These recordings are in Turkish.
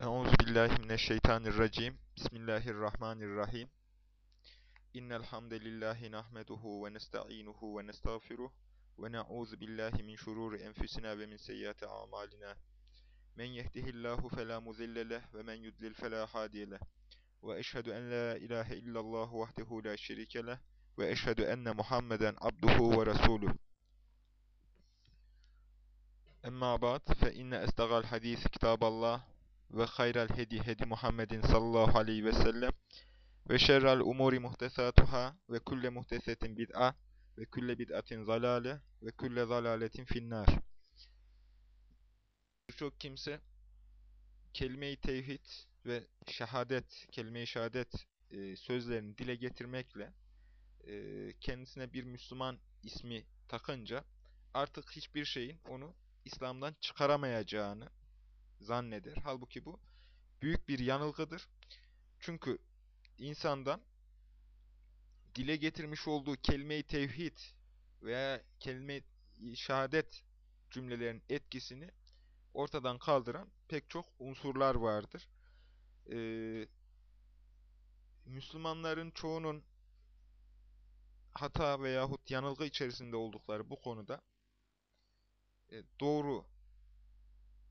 Euzubillahimineşşeytanirracim. Bismillahirrahmanirrahim. İnnel hamdelellahi nahmeduhu ve nestainuhu ve nestağfiruh ve na'uzu billahi min şururi enfusina ve min seyyiati a'malina. Men yehdihillahu fela mudille leh ve men yudlil fela hadiye leh. Ve eşhedü en la ilahe illallah vahdehu la şerike leh ve eşhedü enne Muhammeden abduhu ve resuluh. Emma ba'd fe inne estagal hadis kitaballah ve hayral hedi hedi Muhammedin sallallahu aleyhi ve sellem ve şerrel umuri muhtesatuhâ ve kulle muhtesetin bid'a ve kulle bid'atin zalale ve kulle zalaletin finnâr. Birçok kimse kelime-i tevhid ve şehadet, kelime-i şehadet e, sözlerini dile getirmekle e, kendisine bir Müslüman ismi takınca artık hiçbir şeyin onu İslam'dan çıkaramayacağını zanneder. Halbuki bu büyük bir yanılgıdır. Çünkü insandan dile getirmiş olduğu kelime-i tevhid veya kelime-i şehadet cümlelerin etkisini ortadan kaldıran pek çok unsurlar vardır. Ee, Müslümanların çoğunun hata veyahut yanılgı içerisinde oldukları bu konuda e, doğru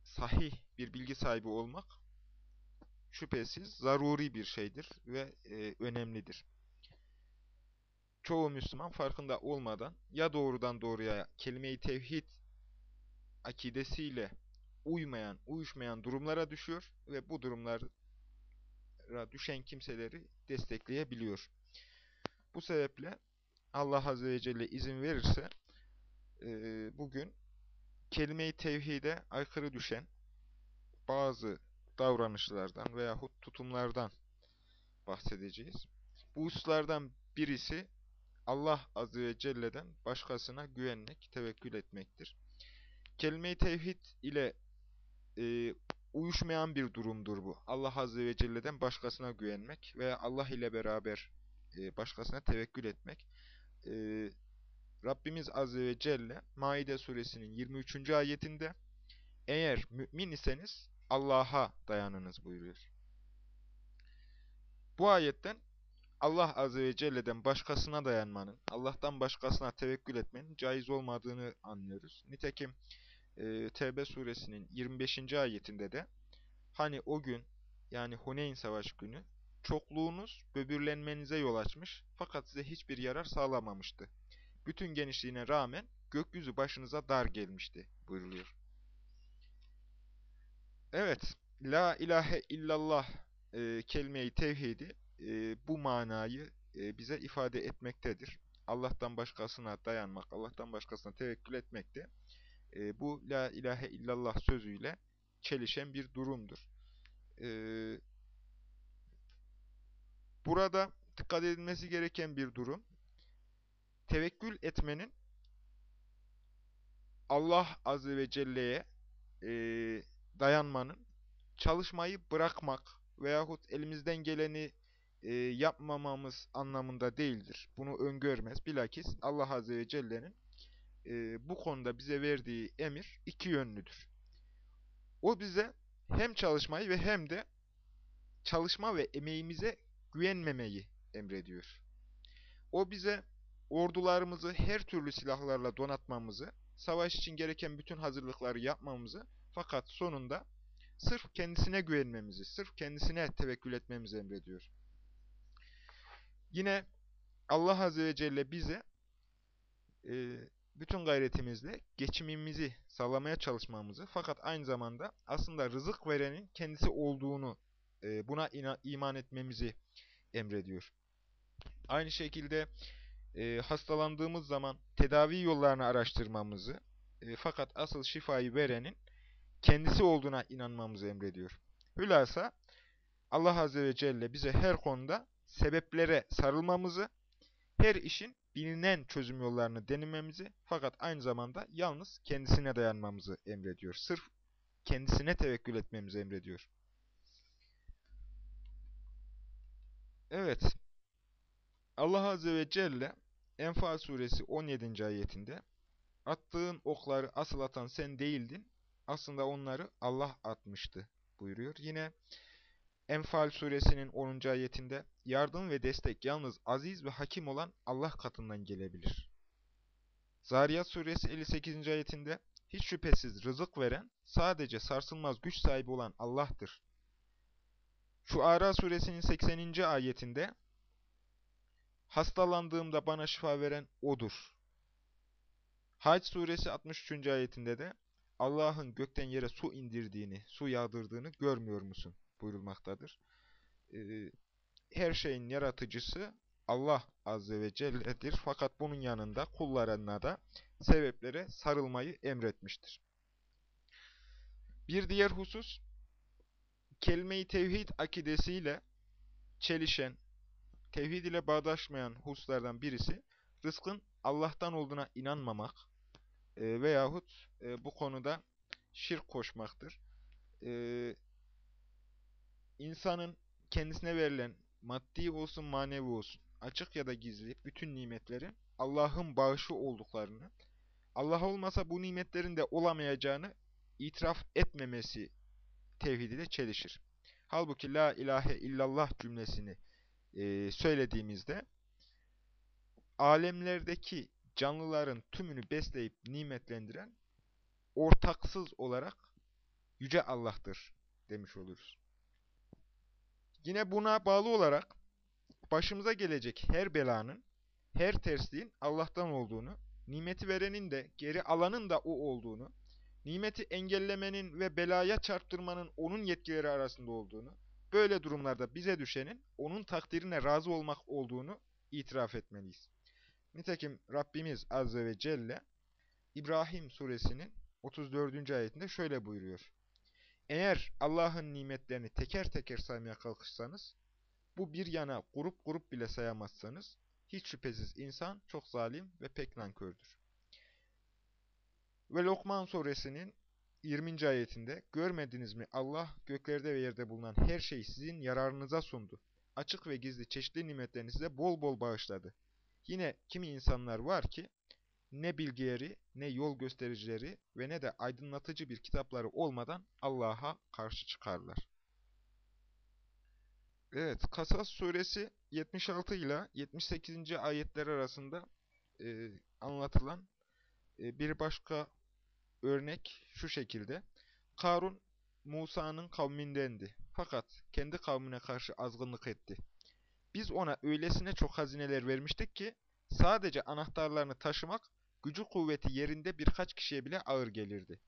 sahih bir bilgi sahibi olmak şüphesiz zaruri bir şeydir ve e, önemlidir. Çoğu Müslüman farkında olmadan ya doğrudan doğruya kelime-i tevhid akidesiyle uymayan, uyuşmayan durumlara düşüyor ve bu durumlara düşen kimseleri destekleyebiliyor. Bu sebeple Allah Azze ve Celle izin verirse e, bugün kelime-i tevhide aykırı düşen bazı davranışlardan veyahut tutumlardan bahsedeceğiz. Bu hususlardan birisi Allah Azze ve Celle'den başkasına güvenmek, tevekkül etmektir. Kelime-i tevhid ile e, uyuşmayan bir durumdur bu. Allah Azze ve Celle'den başkasına güvenmek veya Allah ile beraber e, başkasına tevekkül etmek. E, Rabbimiz Azze ve Celle Maide suresinin 23. ayetinde eğer mümin iseniz Allah'a dayanınız buyuruyor. Bu ayetten Allah Azze ve Celle'den başkasına dayanmanın, Allah'tan başkasına tevekkül etmenin caiz olmadığını anlıyoruz. Nitekim e, Tevbe suresinin 25. ayetinde de hani o gün yani Huneyn savaş günü çokluğunuz böbürlenmenize yol açmış fakat size hiçbir yarar sağlamamıştı. Bütün genişliğine rağmen gökyüzü başınıza dar gelmişti buyruluyor. Evet, La ilahe illallah e, kelime-i tevhidi e, bu manayı e, bize ifade etmektedir. Allah'tan başkasına dayanmak, Allah'tan başkasına tevekkül etmek de e, bu La ilahe illallah sözüyle çelişen bir durumdur. E, burada dikkat edilmesi gereken bir durum, tevekkül etmenin Allah Azze ve Celle'ye e, dayanmanın, çalışmayı bırakmak veyahut elimizden geleni e, yapmamamız anlamında değildir. Bunu öngörmez. Bilakis Allah Azze ve Celle'nin e, bu konuda bize verdiği emir iki yönlüdür. O bize hem çalışmayı ve hem de çalışma ve emeğimize güvenmemeyi emrediyor. O bize ordularımızı her türlü silahlarla donatmamızı, savaş için gereken bütün hazırlıkları yapmamızı fakat sonunda sırf kendisine güvenmemizi, sırf kendisine tevekkül etmemizi emrediyor. Yine Allah Azze ve Celle bize e, bütün gayretimizle geçimimizi sağlamaya çalışmamızı fakat aynı zamanda aslında rızık verenin kendisi olduğunu e, buna iman etmemizi emrediyor. Aynı şekilde e, hastalandığımız zaman tedavi yollarını araştırmamızı e, fakat asıl şifayı verenin kendisi olduğuna inanmamızı emrediyor. Hülasa Allah Azze ve Celle bize her konuda sebeplere sarılmamızı, her işin bilinen çözüm yollarını denememizi fakat aynı zamanda yalnız kendisine dayanmamızı emrediyor. Sırf kendisine tevekkül etmemizi emrediyor. Evet. Allah Azze ve Celle Enfal suresi 17. ayetinde attığın okları asıl atan sen değildin. Aslında onları Allah atmıştı buyuruyor. Yine Enfal suresinin 10. ayetinde yardım ve destek yalnız aziz ve hakim olan Allah katından gelebilir. Zariyat suresi 58. ayetinde hiç şüphesiz rızık veren sadece sarsılmaz güç sahibi olan Allah'tır. Şu Ara suresinin 80. ayetinde hastalandığımda bana şifa veren O'dur. Hac suresi 63. ayetinde de Allah'ın gökten yere su indirdiğini, su yağdırdığını görmüyor musun? buyurulmaktadır. Ee, her şeyin yaratıcısı Allah Azze ve Celle'dir. Fakat bunun yanında kullarına da sebeplere sarılmayı emretmiştir. Bir diğer husus, kelime-i tevhid akidesiyle çelişen, tevhid ile bağdaşmayan hususlardan birisi, rızkın Allah'tan olduğuna inanmamak e, veyahut e, bu konuda şirk koşmaktır. E, insanın kendisine verilen maddi olsun manevi olsun, açık ya da gizli bütün nimetlerin Allah'ın bağışı olduklarını, Allah olmasa bu nimetlerin de olamayacağını itiraf etmemesi tevhid ile çelişir. Halbuki la ilahe illallah cümlesini e, söylediğimizde alemlerdeki canlıların tümünü besleyip nimetlendiren ortaksız olarak Yüce Allah'tır demiş oluruz. Yine buna bağlı olarak başımıza gelecek her belanın, her tersliğin Allah'tan olduğunu, nimeti verenin de geri alanın da o olduğunu, nimeti engellemenin ve belaya çarptırmanın onun yetkileri arasında olduğunu, böyle durumlarda bize düşenin onun takdirine razı olmak olduğunu itiraf etmeliyiz. Nitekim Rabbimiz Azze ve Celle İbrahim suresinin 34. ayetinde şöyle buyuruyor. Eğer Allah'ın nimetlerini teker teker saymaya kalkışsanız, bu bir yana grup grup bile sayamazsanız, hiç şüphesiz insan çok zalim ve pek nankördür. Ve Lokman suresinin 20. ayetinde, Görmediniz mi Allah göklerde ve yerde bulunan her şeyi sizin yararınıza sundu. Açık ve gizli çeşitli nimetlerini size bol bol bağışladı. Yine kimi insanlar var ki, ne bilgileri, ne yol göstericileri ve ne de aydınlatıcı bir kitapları olmadan Allah'a karşı çıkarlar. Evet, Kasas suresi 76 ile 78. ayetler arasında e, anlatılan e, bir başka örnek şu şekilde. Karun, Musa'nın kavmindendi. Fakat kendi kavmine karşı azgınlık etti. Biz ona öylesine çok hazineler vermiştik ki, sadece anahtarlarını taşımak gücü kuvveti yerinde birkaç kişiye bile ağır gelirdi.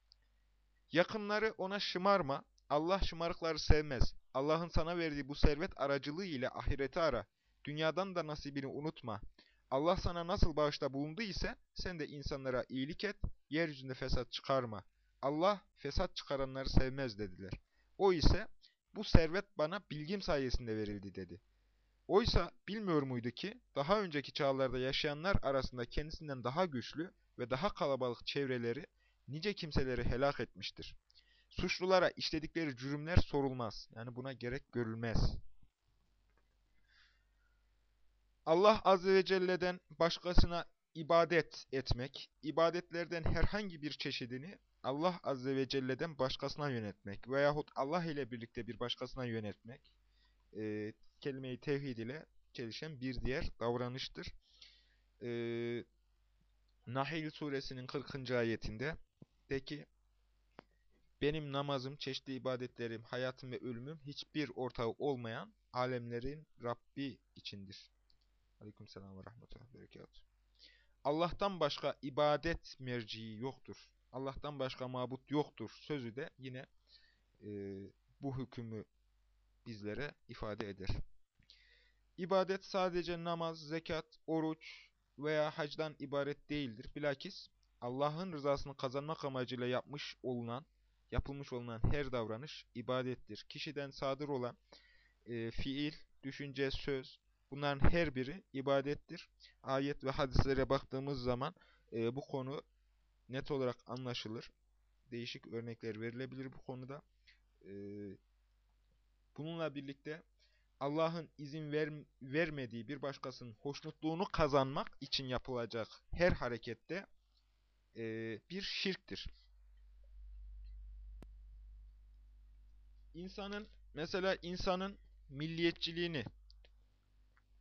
Yakınları ona şımarma, Allah şımarıkları sevmez. Allah'ın sana verdiği bu servet aracılığı ile ahireti ara. Dünyadan da nasibini unutma. Allah sana nasıl bağışta bulundu ise sen de insanlara iyilik et, yeryüzünde fesat çıkarma. Allah fesat çıkaranları sevmez dediler. O ise bu servet bana bilgim sayesinde verildi dedi. Oysa bilmiyor muydu ki daha önceki çağlarda yaşayanlar arasında kendisinden daha güçlü ve daha kalabalık çevreleri nice kimseleri helak etmiştir. Suçlulara işledikleri cürümler sorulmaz. Yani buna gerek görülmez. Allah Azze ve Celle'den başkasına ibadet etmek, ibadetlerden herhangi bir çeşidini Allah Azze ve Celle'den başkasına yönetmek veyahut Allah ile birlikte bir başkasına yönetmek, e, kelime-i tevhid ile çelişen bir diğer davranıştır. E, Nahil suresinin 40. ayetinde de ki benim namazım, çeşitli ibadetlerim, hayatım ve ölümüm hiçbir ortağı olmayan alemlerin Rabbi içindir. Aleykümselam ve rahmetullah berekatuhu. Allah'tan başka ibadet merciği yoktur. Allah'tan başka mabut yoktur. Sözü de yine e, bu hükmü bizlere ifade eder. İbadet sadece namaz, zekat, oruç veya hacdan ibaret değildir. Bilakis Allah'ın rızasını kazanmak amacıyla yapmış olunan, yapılmış olunan her davranış ibadettir. Kişiden sadır olan e, fiil, düşünce, söz bunların her biri ibadettir. Ayet ve hadislere baktığımız zaman e, bu konu net olarak anlaşılır. Değişik örnekler verilebilir bu konuda. E, bununla birlikte Allah'ın izin ver, vermediği bir başkasının hoşnutluğunu kazanmak için yapılacak her harekette e, bir şirktir. insanın mesela insanın milliyetçiliğini,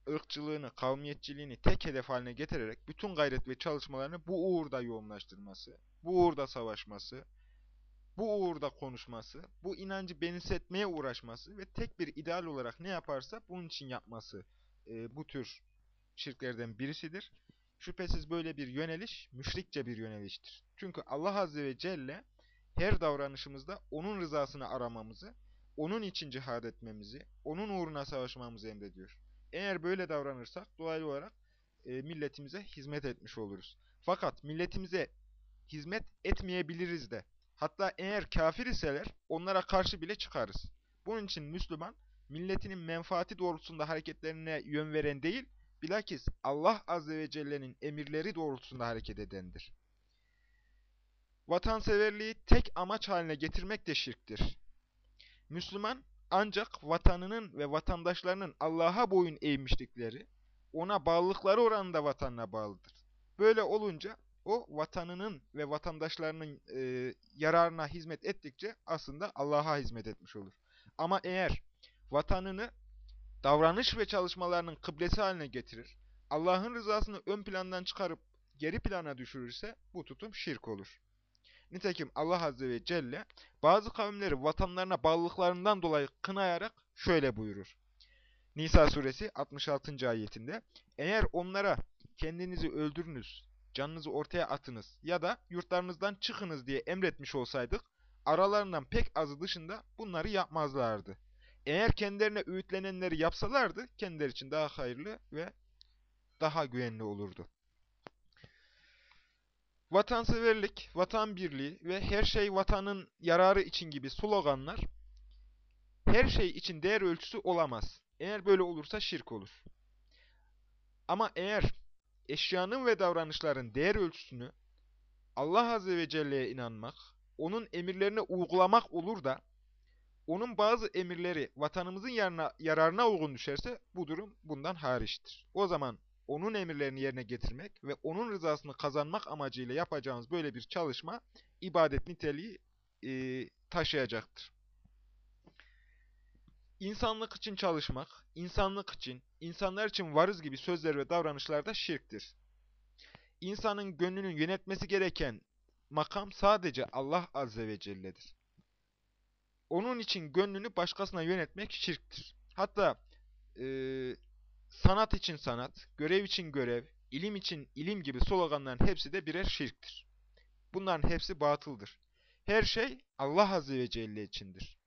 ırkçılığını, kavmiyetçiliğini tek hedef haline getirerek bütün gayret ve çalışmalarını bu uğurda yoğunlaştırması, bu uğurda savaşması, bu uğurda konuşması, bu inancı benimsetmeye uğraşması ve tek bir ideal olarak ne yaparsa bunun için yapması e, bu tür şirklerden birisidir. Şüphesiz böyle bir yöneliş müşrikçe bir yöneliştir. Çünkü Allah Azze ve Celle her davranışımızda O'nun rızasını aramamızı, O'nun için cihad etmemizi, O'nun uğruna savaşmamızı emrediyor. Eğer böyle davranırsak dolaylı olarak e, milletimize hizmet etmiş oluruz. Fakat milletimize hizmet etmeyebiliriz de. Hatta eğer kafir iseler onlara karşı bile çıkarız. Bunun için Müslüman milletinin menfaati doğrultusunda hareketlerine yön veren değil, bilakis Allah Azze ve Celle'nin emirleri doğrultusunda hareket edendir. Vatanseverliği tek amaç haline getirmek de şirktir. Müslüman ancak vatanının ve vatandaşlarının Allah'a boyun eğmişlikleri, ona bağlılıkları oranında vatanına bağlıdır. Böyle olunca o vatanının ve vatandaşlarının e, yararına hizmet ettikçe aslında Allah'a hizmet etmiş olur. Ama eğer vatanını davranış ve çalışmalarının kıblesi haline getirir, Allah'ın rızasını ön plandan çıkarıp geri plana düşürürse bu tutum şirk olur. Nitekim Allah Azze ve Celle bazı kavimleri vatanlarına bağlılıklarından dolayı kınayarak şöyle buyurur. Nisa suresi 66. ayetinde Eğer onlara kendinizi öldürünüz, canınızı ortaya atınız ya da yurtlarınızdan çıkınız diye emretmiş olsaydık, aralarından pek azı dışında bunları yapmazlardı. Eğer kendilerine öğütlenenleri yapsalardı, kendileri için daha hayırlı ve daha güvenli olurdu. Vatanseverlik, vatan birliği ve her şey vatanın yararı için gibi sloganlar her şey için değer ölçüsü olamaz. Eğer böyle olursa şirk olur. Ama eğer eşyanın ve davranışların değer ölçüsünü Allah Azze ve Celle'ye inanmak, onun emirlerini uygulamak olur da onun bazı emirleri vatanımızın yarına, yararına uygun düşerse bu durum bundan hariçtir. O zaman onun emirlerini yerine getirmek ve onun rızasını kazanmak amacıyla yapacağımız böyle bir çalışma ibadet niteliği e, taşıyacaktır. İnsanlık için çalışmak, insanlık için, insanlar için varız gibi sözler ve davranışlar da şirktir. İnsanın gönlünün yönetmesi gereken makam sadece Allah Azze ve Celle'dir. Onun için gönlünü başkasına yönetmek şirktir. Hatta e, sanat için sanat, görev için görev, ilim için ilim gibi sloganların hepsi de birer şirktir. Bunların hepsi batıldır. Her şey Allah Azze ve Celle içindir.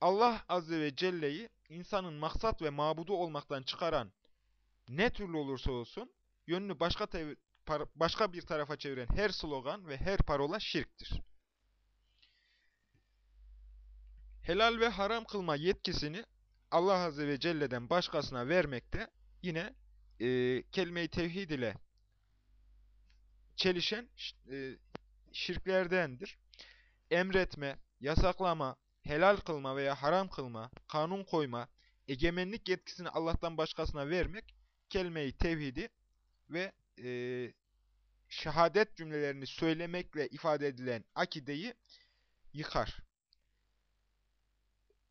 Allah Azze ve Celle'yi insanın maksat ve mabudu olmaktan çıkaran ne türlü olursa olsun yönünü başka, başka bir tarafa çeviren her slogan ve her parola şirktir. Helal ve haram kılma yetkisini Allah Azze ve Celle'den başkasına vermekte yine e, kelime-i tevhid ile çelişen e, şirklerdendir. Emretme, yasaklama, helal kılma veya haram kılma, kanun koyma, egemenlik yetkisini Allah'tan başkasına vermek, kelime-i tevhidi ve e, şehadet cümlelerini söylemekle ifade edilen akideyi yıkar.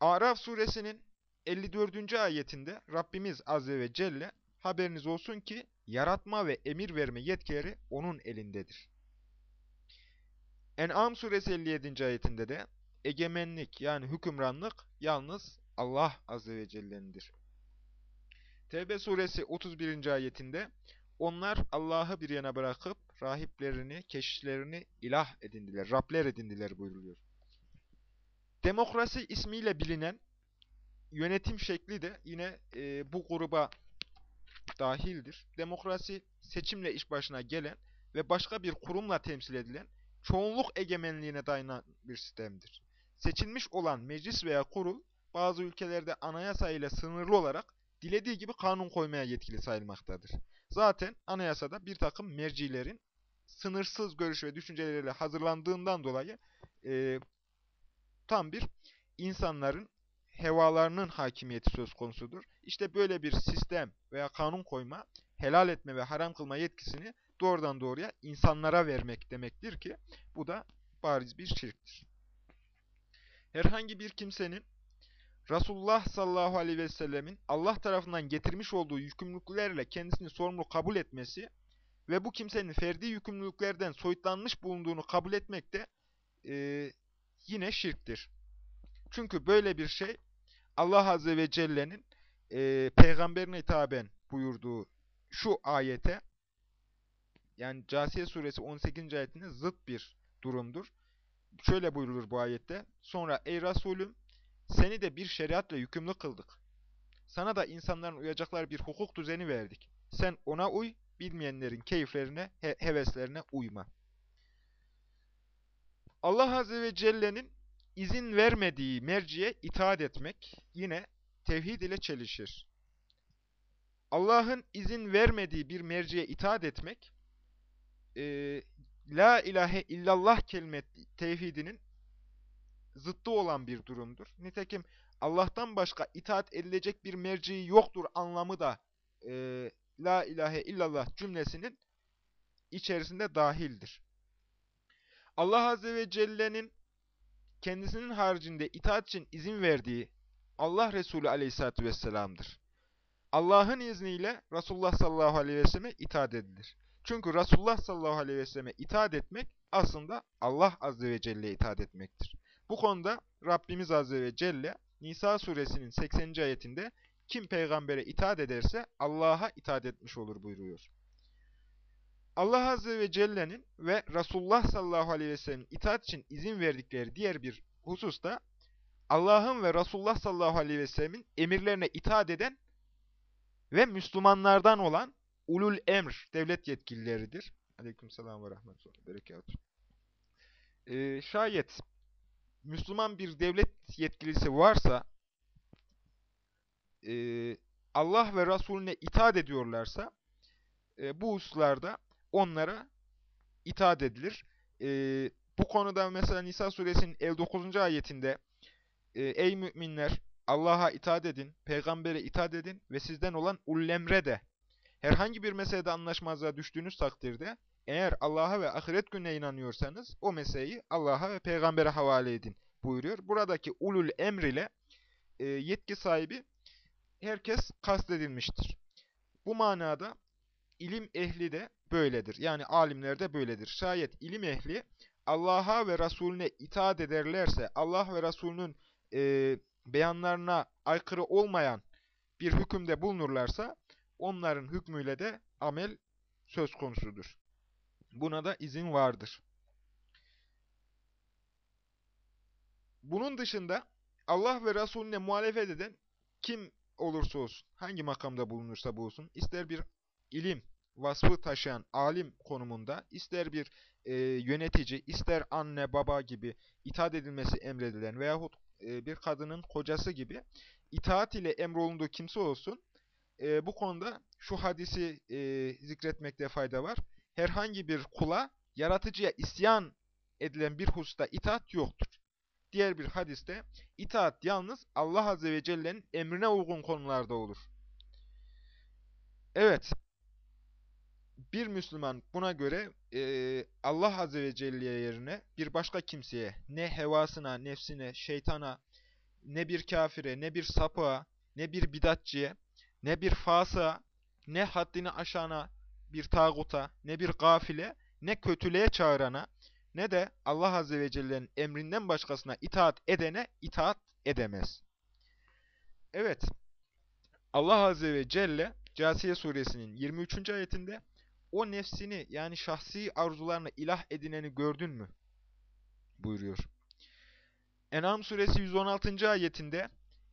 Araf suresinin 54. ayetinde Rabbimiz Azze ve Celle haberiniz olsun ki yaratma ve emir verme yetkileri onun elindedir. En'am suresi 57. ayetinde de egemenlik yani hükümranlık yalnız Allah Azze ve Celle'nindir. Tevbe suresi 31. ayetinde onlar Allah'ı bir yana bırakıp rahiplerini, keşişlerini ilah edindiler, Rabler edindiler buyruluyor. Demokrasi ismiyle bilinen yönetim şekli de yine e, bu gruba dahildir. Demokrasi seçimle iş başına gelen ve başka bir kurumla temsil edilen çoğunluk egemenliğine dayanan bir sistemdir. Seçilmiş olan meclis veya kurul bazı ülkelerde anayasa ile sınırlı olarak dilediği gibi kanun koymaya yetkili sayılmaktadır. Zaten anayasada bir takım mercilerin sınırsız görüş ve düşünceleriyle hazırlandığından dolayı e, tam bir insanların hevalarının hakimiyeti söz konusudur. İşte böyle bir sistem veya kanun koyma, helal etme ve haram kılma yetkisini doğrudan doğruya insanlara vermek demektir ki bu da bariz bir şirktir. herhangi bir kimsenin Resulullah sallallahu aleyhi ve sellemin Allah tarafından getirmiş olduğu yükümlülüklerle kendisini sorumlu kabul etmesi ve bu kimsenin ferdi yükümlülüklerden soyutlanmış bulunduğunu kabul etmek de e, yine şirktir. Çünkü böyle bir şey Allah Azze ve Celle'nin e, peygamberine hitaben buyurduğu şu ayete yani Casiye suresi 18. ayetine zıt bir durumdur. Şöyle buyurulur bu ayette. Sonra ey Resulüm seni de bir şeriatla yükümlü kıldık. Sana da insanların uyacaklar bir hukuk düzeni verdik. Sen ona uy, bilmeyenlerin keyiflerine, he heveslerine uyma. Allah Azze ve Celle'nin izin vermediği merciye itaat etmek yine tevhid ile çelişir. Allah'ın izin vermediği bir merciye itaat etmek, e, La ilahe illallah kelime tevhidinin zıttı olan bir durumdur. Nitekim Allah'tan başka itaat edilecek bir merci yoktur anlamı da e, La ilahe illallah cümlesinin içerisinde dahildir. Allah Azze ve Celle'nin kendisinin haricinde itaat için izin verdiği Allah Resulü Aleyhisselatü Vesselam'dır. Allah'ın izniyle Resulullah sallallahu aleyhi ve selleme itaat edilir. Çünkü Resulullah sallallahu aleyhi ve selleme itaat etmek aslında Allah azze ve celle'ye itaat etmektir. Bu konuda Rabbimiz azze ve celle Nisa suresinin 80. ayetinde kim peygambere itaat ederse Allah'a itaat etmiş olur buyuruyor. Allah azze ve celle'nin ve Resulullah sallallahu aleyhi ve sellem'in itaat için izin verdikleri diğer bir hususta Allah'ın ve Resulullah sallallahu aleyhi ve sellemin emirlerine itaat eden ve Müslümanlardan olan ulul emr devlet yetkilileridir. Aleykümselam ve rahmetullah berekatuhu. Ee, şayet Müslüman bir devlet yetkilisi varsa e, Allah ve Resulüne itaat ediyorlarsa e, bu hususlarda onlara itaat edilir. E, bu konuda mesela Nisa suresinin 59. ayetinde e, Ey müminler Allah'a itaat edin, peygambere itaat edin ve sizden olan ullemre de herhangi bir meselede anlaşmazlığa düştüğünüz takdirde eğer Allah'a ve ahiret gününe inanıyorsanız o meseleyi Allah'a ve peygambere havale edin buyuruyor. Buradaki ulul emr ile e, yetki sahibi herkes kastedilmiştir. Bu manada ilim ehli de böyledir. Yani alimler de böyledir. Şayet ilim ehli Allah'a ve Resulüne itaat ederlerse, Allah ve Resulünün e, beyanlarına aykırı olmayan bir hükümde bulunurlarsa, onların hükmüyle de amel söz konusudur. Buna da izin vardır. Bunun dışında Allah ve Resulüne muhalefet eden kim olursa olsun, hangi makamda bulunursa bulunsun, ister bir ilim vasfı taşıyan alim konumunda, ister bir e, yönetici, ister anne, baba gibi itaat edilmesi emredilen veyahut e, bir kadının kocası gibi itaat ile emrolunduğu kimse olsun, e, bu konuda şu hadisi e, zikretmekte fayda var. Herhangi bir kula, yaratıcıya isyan edilen bir hususta itaat yoktur. Diğer bir hadiste itaat yalnız Allah Azze ve Celle'nin emrine uygun konularda olur. Evet, bir Müslüman buna göre e, Allah Azze ve Celle yerine bir başka kimseye, ne hevasına, nefsine, şeytana, ne bir kafire, ne bir sapığa, ne bir bidatçıya, ne bir fasığa, ne haddini aşana bir tağuta, ne bir gafile, ne kötülüğe çağırana, ne de Allah Azze ve Celle'nin emrinden başkasına itaat edene itaat edemez. Evet, Allah Azze ve Celle Casiye suresinin 23. ayetinde o nefsini yani şahsi arzularını ilah edineni gördün mü? buyuruyor. En'am suresi 116. ayetinde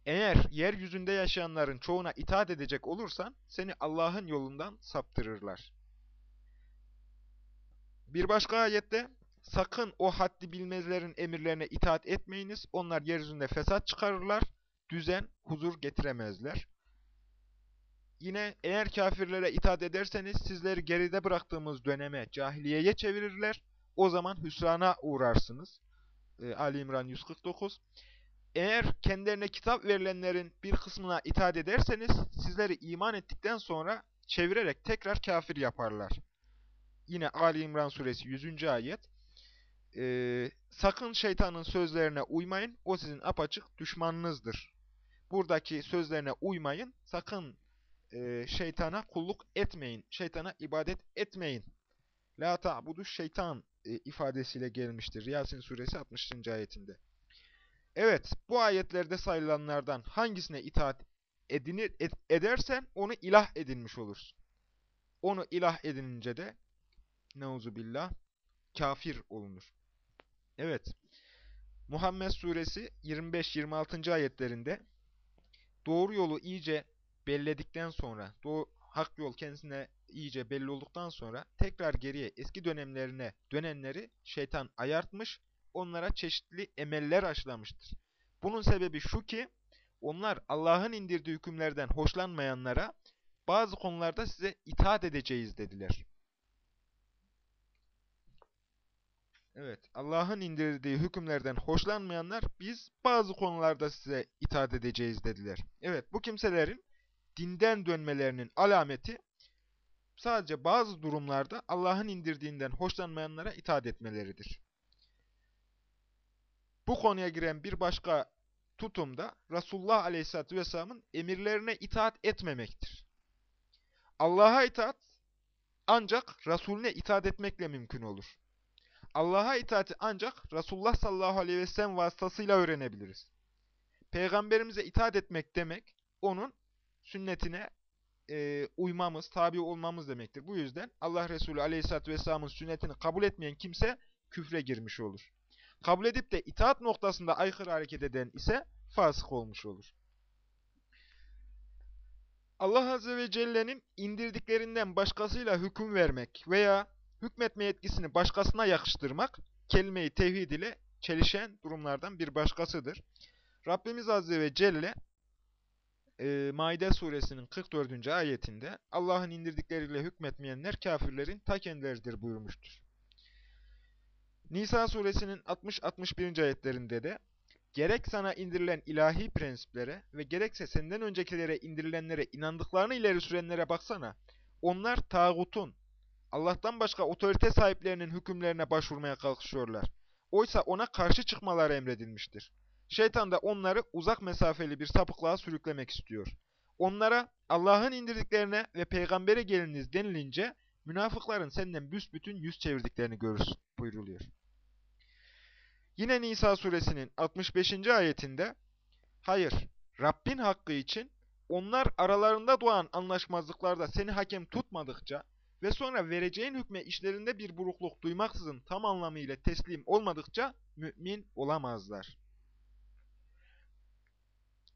eğer yeryüzünde yaşayanların çoğuna itaat edecek olursan seni Allah'ın yolundan saptırırlar. Bir başka ayette sakın o haddi bilmezlerin emirlerine itaat etmeyiniz. Onlar yeryüzünde fesat çıkarırlar, düzen, huzur getiremezler. Yine eğer kafirlere itaat ederseniz sizleri geride bıraktığımız döneme cahiliyeye çevirirler. O zaman hüsrana uğrarsınız. Ee, Ali İmran 149 Eğer kendilerine kitap verilenlerin bir kısmına itaat ederseniz sizleri iman ettikten sonra çevirerek tekrar kafir yaparlar. Yine Ali İmran suresi 100. ayet. e, sakın şeytanın sözlerine uymayın. O sizin apaçık düşmanınızdır. Buradaki sözlerine uymayın. Sakın e, şeytana kulluk etmeyin. Şeytana ibadet etmeyin. La ta'budu şeytan e, ifadesiyle gelmiştir. Yasin suresi 60. ayetinde. Evet, bu ayetlerde sayılanlardan hangisine itaat edinir, ed, edersen onu ilah edinmiş olursun. Onu ilah edinince de neuzubillah kafir olunur. Evet. Muhammed suresi 25-26. ayetlerinde doğru yolu iyice belledikten sonra, doğru, hak yol kendisine iyice belli olduktan sonra tekrar geriye eski dönemlerine dönenleri şeytan ayartmış, onlara çeşitli emeller aşılamıştır. Bunun sebebi şu ki, onlar Allah'ın indirdiği hükümlerden hoşlanmayanlara bazı konularda size itaat edeceğiz dediler. Evet, Allah'ın indirdiği hükümlerden hoşlanmayanlar biz bazı konularda size itaat edeceğiz dediler. Evet, bu kimselerin dinden dönmelerinin alameti sadece bazı durumlarda Allah'ın indirdiğinden hoşlanmayanlara itaat etmeleridir. Bu konuya giren bir başka tutum da Resulullah Aleyhisselatü Vesselam'ın emirlerine itaat etmemektir. Allah'a itaat ancak Resulüne itaat etmekle mümkün olur. Allah'a itaati ancak Resulullah sallallahu aleyhi ve sellem vasıtasıyla öğrenebiliriz. Peygamberimize itaat etmek demek, onun sünnetine e, uymamız, tabi olmamız demektir. Bu yüzden Allah Resulü aleyhissalatü vesselamın sünnetini kabul etmeyen kimse küfre girmiş olur. Kabul edip de itaat noktasında aykırı hareket eden ise fasık olmuş olur. Allah Azze ve Celle'nin indirdiklerinden başkasıyla hüküm vermek veya hükmetme yetkisini başkasına yakıştırmak, kelime-i tevhid ile çelişen durumlardan bir başkasıdır. Rabbimiz Azze ve Celle, e, Maide suresinin 44. ayetinde, Allah'ın indirdikleriyle hükmetmeyenler kafirlerin ta kendileridir buyurmuştur. Nisa suresinin 60-61. ayetlerinde de, gerek sana indirilen ilahi prensiplere ve gerekse senden öncekilere indirilenlere inandıklarını ileri sürenlere baksana, onlar tağutun, Allah'tan başka otorite sahiplerinin hükümlerine başvurmaya kalkışıyorlar. Oysa ona karşı çıkmaları emredilmiştir. Şeytan da onları uzak mesafeli bir sapıklığa sürüklemek istiyor. Onlara Allah'ın indirdiklerine ve peygambere geliniz denilince münafıkların senden büsbütün yüz çevirdiklerini görürsün buyruluyor. Yine Nisa suresinin 65. ayetinde Hayır, Rabbin hakkı için onlar aralarında doğan anlaşmazlıklarda seni hakem tutmadıkça ve sonra vereceğin hükme işlerinde bir burukluk duymaksızın tam anlamıyla teslim olmadıkça mümin olamazlar.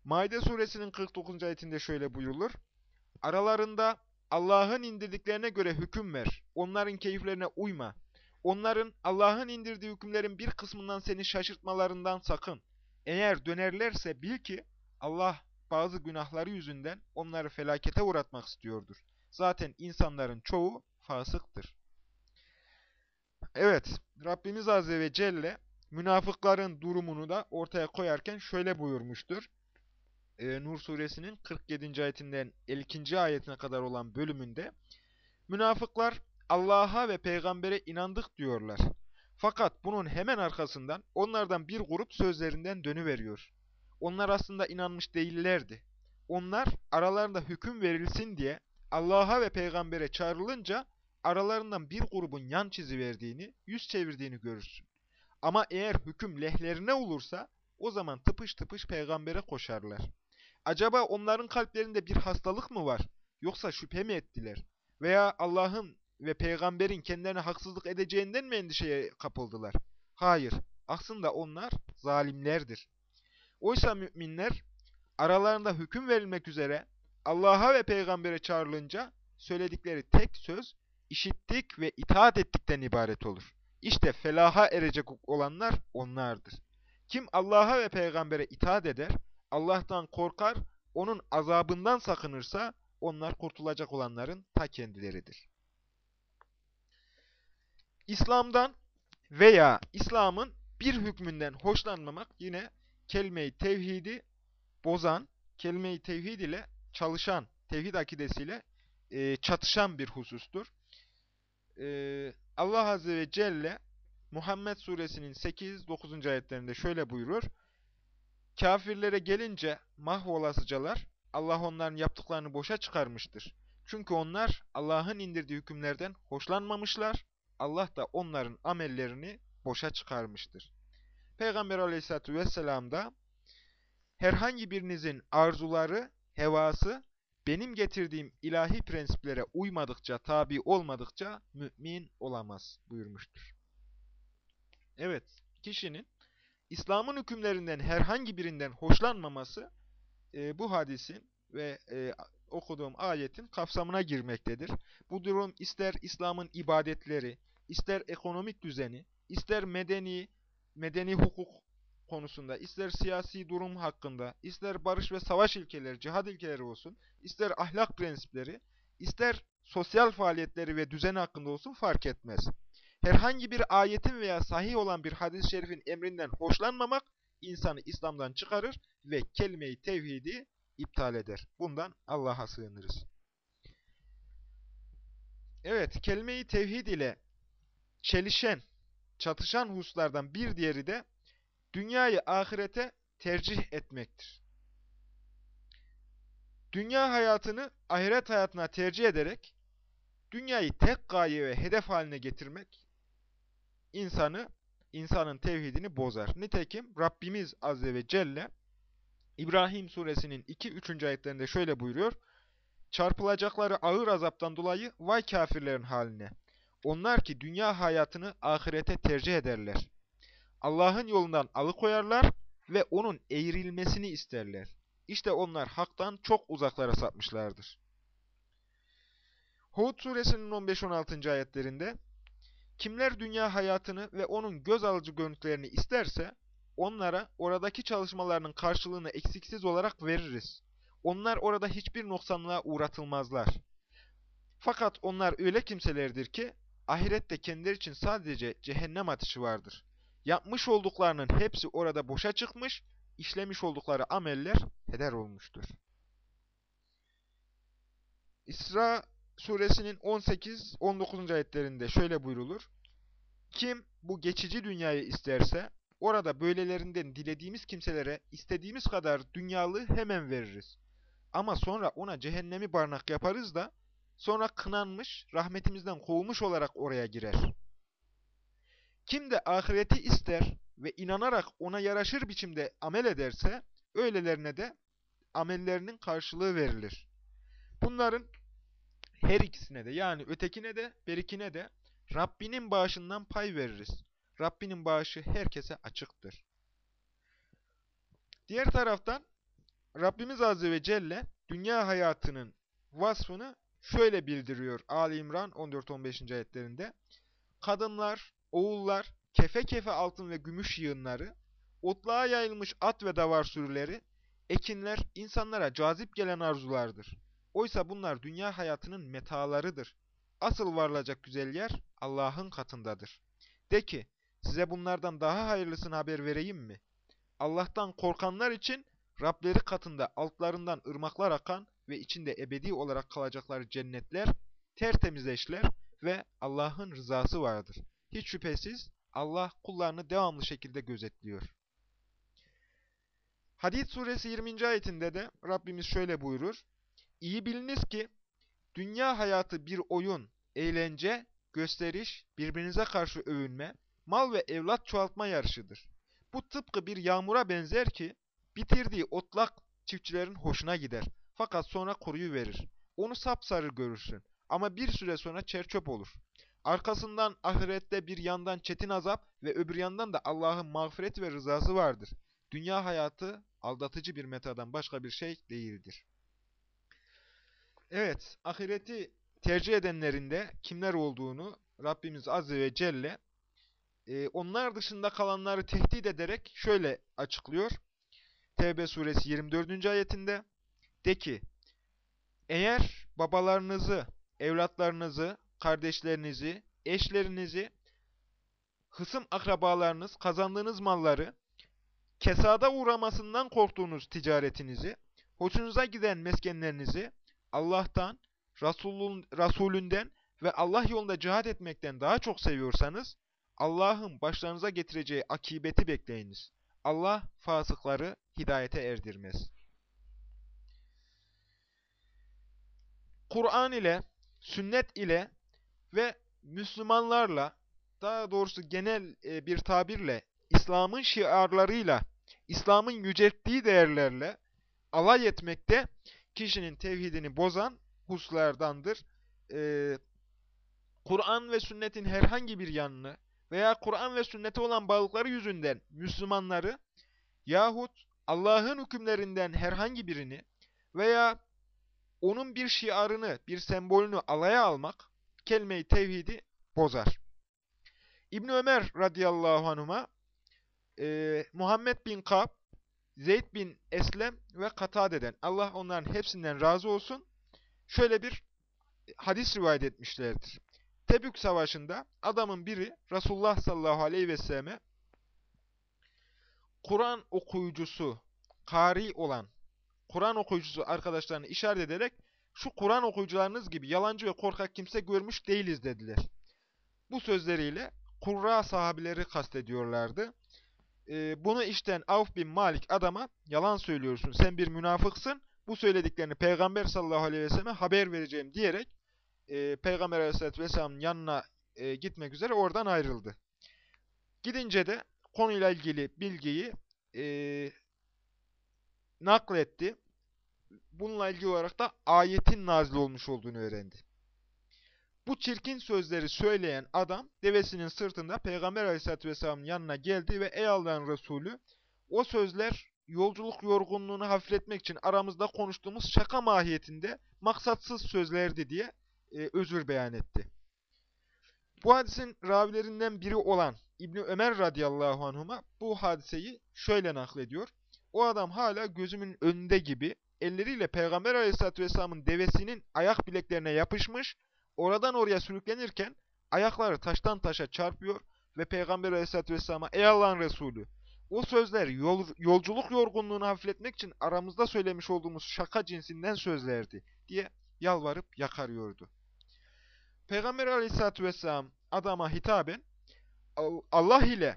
Maide suresinin 49. ayetinde şöyle buyurulur. Aralarında Allah'ın indirdiklerine göre hüküm ver. Onların keyiflerine uyma. Onların Allah'ın indirdiği hükümlerin bir kısmından seni şaşırtmalarından sakın. Eğer dönerlerse bil ki Allah bazı günahları yüzünden onları felakete uğratmak istiyordur. Zaten insanların çoğu fasıktır. Evet, Rabbimiz Azze ve Celle münafıkların durumunu da ortaya koyarken şöyle buyurmuştur. Ee, Nur suresinin 47. ayetinden 52. ayetine kadar olan bölümünde münafıklar Allah'a ve peygambere inandık diyorlar. Fakat bunun hemen arkasından onlardan bir grup sözlerinden dönüveriyor. Onlar aslında inanmış değillerdi. Onlar aralarında hüküm verilsin diye Allah'a ve peygambere çağrılınca aralarından bir grubun yan çizi verdiğini, yüz çevirdiğini görürsün. Ama eğer hüküm lehlerine olursa o zaman tıpış tıpış peygambere koşarlar. Acaba onların kalplerinde bir hastalık mı var? Yoksa şüphe mi ettiler? Veya Allah'ın ve peygamberin kendilerine haksızlık edeceğinden mi endişeye kapıldılar? Hayır, aslında onlar zalimlerdir. Oysa müminler aralarında hüküm verilmek üzere Allah'a ve peygambere çağrılınca söyledikleri tek söz işittik ve itaat ettikten ibaret olur. İşte felaha erecek olanlar onlardır. Kim Allah'a ve peygambere itaat eder, Allah'tan korkar, onun azabından sakınırsa onlar kurtulacak olanların ta kendileridir. İslam'dan veya İslam'ın bir hükmünden hoşlanmamak yine kelime-i tevhidi bozan, kelime-i tevhid ile çalışan, tevhid akidesiyle e, çatışan bir husustur. E, Allah Azze ve Celle Muhammed suresinin 8-9. ayetlerinde şöyle buyurur. Kafirlere gelince mahvolasıcalar Allah onların yaptıklarını boşa çıkarmıştır. Çünkü onlar Allah'ın indirdiği hükümlerden hoşlanmamışlar. Allah da onların amellerini boşa çıkarmıştır. Peygamber aleyhissalatü vesselam da herhangi birinizin arzuları, hevası benim getirdiğim ilahi prensiplere uymadıkça, tabi olmadıkça mümin olamaz buyurmuştur. Evet, kişinin İslam'ın hükümlerinden herhangi birinden hoşlanmaması e, bu hadisin ve e, okuduğum ayetin kapsamına girmektedir. Bu durum ister İslam'ın ibadetleri, ister ekonomik düzeni, ister medeni medeni hukuk konusunda, ister siyasi durum hakkında, ister barış ve savaş ilkeleri, cihad ilkeleri olsun, ister ahlak prensipleri, ister sosyal faaliyetleri ve düzen hakkında olsun fark etmez. Herhangi bir ayetin veya sahih olan bir hadis-i şerifin emrinden hoşlanmamak, insanı İslam'dan çıkarır ve kelime-i tevhidi iptal eder. Bundan Allah'a sığınırız. Evet, kelime-i tevhid ile çelişen, çatışan hususlardan bir diğeri de dünyayı ahirete tercih etmektir. Dünya hayatını ahiret hayatına tercih ederek dünyayı tek gaye ve hedef haline getirmek insanı, insanın tevhidini bozar. Nitekim Rabbimiz Azze ve Celle İbrahim suresinin 2-3. ayetlerinde şöyle buyuruyor. Çarpılacakları ağır azaptan dolayı vay kafirlerin haline. Onlar ki dünya hayatını ahirete tercih ederler. Allah'ın yolundan alıkoyarlar ve onun eğrilmesini isterler. İşte onlar haktan çok uzaklara sapmışlardır. Hud suresinin 15-16. ayetlerinde Kimler dünya hayatını ve onun göz alıcı görüntülerini isterse onlara oradaki çalışmalarının karşılığını eksiksiz olarak veririz. Onlar orada hiçbir noksanlığa uğratılmazlar. Fakat onlar öyle kimselerdir ki ahirette kendileri için sadece cehennem ateşi vardır. Yapmış olduklarının hepsi orada boşa çıkmış, işlemiş oldukları ameller heder olmuştur. İsra suresinin 18-19. ayetlerinde şöyle buyrulur. Kim bu geçici dünyayı isterse, orada böylelerinden dilediğimiz kimselere istediğimiz kadar dünyalı hemen veririz. Ama sonra ona cehennemi barınak yaparız da, sonra kınanmış, rahmetimizden kovulmuş olarak oraya girer. Kim de ahireti ister ve inanarak ona yaraşır biçimde amel ederse, öylelerine de amellerinin karşılığı verilir. Bunların her ikisine de yani ötekine de berikine de Rabbinin bağışından pay veririz. Rabbinin bağışı herkese açıktır. Diğer taraftan Rabbimiz Azze ve Celle dünya hayatının vasfını şöyle bildiriyor Ali İmran 14-15. ayetlerinde. Kadınlar, oğullar, kefe kefe altın ve gümüş yığınları, otluğa yayılmış at ve davar sürüleri, ekinler insanlara cazip gelen arzulardır. Oysa bunlar dünya hayatının metalarıdır. Asıl varılacak güzel yer Allah'ın katındadır. De ki, size bunlardan daha hayırlısını haber vereyim mi? Allah'tan korkanlar için Rableri katında altlarından ırmaklar akan ve içinde ebedi olarak kalacakları cennetler, tertemiz eşler ve Allah'ın rızası vardır. Hiç şüphesiz Allah kullarını devamlı şekilde gözetliyor. Hadid suresi 20. ayetinde de Rabbimiz şöyle buyurur. İyi biliniz ki dünya hayatı bir oyun, eğlence, gösteriş, birbirinize karşı övünme, mal ve evlat çoğaltma yarışıdır. Bu tıpkı bir yağmura benzer ki bitirdiği otlak çiftçilerin hoşuna gider. Fakat sonra kuruyu verir. Onu sapsarı görürsün ama bir süre sonra çerçöp olur. Arkasından ahirette bir yandan çetin azap ve öbür yandan da Allah'ın mağfiret ve rızası vardır. Dünya hayatı aldatıcı bir metadan başka bir şey değildir. Evet, ahireti tercih edenlerin de kimler olduğunu Rabbimiz Azze ve Celle e, onlar dışında kalanları tehdit ederek şöyle açıklıyor. Tevbe suresi 24. ayetinde de ki eğer babalarınızı, evlatlarınızı, kardeşlerinizi, eşlerinizi, hısım akrabalarınız, kazandığınız malları, kesada uğramasından korktuğunuz ticaretinizi, hoşunuza giden meskenlerinizi Allah'tan, Resulün, Resulünden ve Allah yolunda cihad etmekten daha çok seviyorsanız, Allah'ın başlarınıza getireceği akibeti bekleyiniz. Allah fasıkları hidayete erdirmez. Kur'an ile, sünnet ile ve Müslümanlarla, daha doğrusu genel e, bir tabirle, İslam'ın şiarlarıyla, İslam'ın yücelttiği değerlerle alay etmekte kişinin tevhidini bozan hususlardandır. Ee, Kur'an ve sünnetin herhangi bir yanını veya Kur'an ve sünnete olan bağlılıkları yüzünden Müslümanları yahut Allah'ın hükümlerinden herhangi birini veya onun bir şiarını, bir sembolünü alaya almak kelime-i tevhidi bozar. İbn Ömer radıyallahu anhuma e, Muhammed bin Kab, Zeyd bin Eslem ve Katade'den Allah onların hepsinden razı olsun. Şöyle bir hadis rivayet etmişlerdir. Tebük Savaşı'nda adamın biri Resulullah sallallahu aleyhi ve selleme Kur'an okuyucusu, kari olan Kur'an okuyucusu arkadaşlarını işaret ederek şu Kur'an okuyucularınız gibi yalancı ve korkak kimse görmüş değiliz dediler. Bu sözleriyle Kurra sahabileri kastediyorlardı. Ee, bunu işten Avf bin Malik adama yalan söylüyorsun, sen bir münafıksın, bu söylediklerini Peygamber sallallahu aleyhi ve selleme haber vereceğim diyerek e, Peygamber aleyhissalatü vesselamın yanına e, gitmek üzere oradan ayrıldı. Gidince de konuyla ilgili bilgiyi e, nakletti. Bununla ilgili olarak da ayetin nazil olmuş olduğunu öğrendi. Bu çirkin sözleri söyleyen adam devesinin sırtında Peygamber aleyhissalatü vesselamın yanına geldi ve ey Allah'ın Resulü o sözler yolculuk yorgunluğunu hafifletmek için aramızda konuştuğumuz şaka mahiyetinde maksatsız sözlerdi diye e, özür beyan etti. Bu hadisin ravilerinden biri olan İbni Ömer radıyallahu anhuma bu hadiseyi şöyle naklediyor. O adam hala gözümün önünde gibi elleriyle Peygamber aleyhissalatü vesselamın devesinin ayak bileklerine yapışmış, oradan oraya sürüklenirken ayakları taştan taşa çarpıyor ve Peygamber aleyhissalatü vesselama ey Allah'ın Resulü o sözler yol, yolculuk yorgunluğunu hafifletmek için aramızda söylemiş olduğumuz şaka cinsinden sözlerdi diye yalvarıp yakarıyordu. Peygamber aleyhissalatü vesselam adama hitaben Allah ile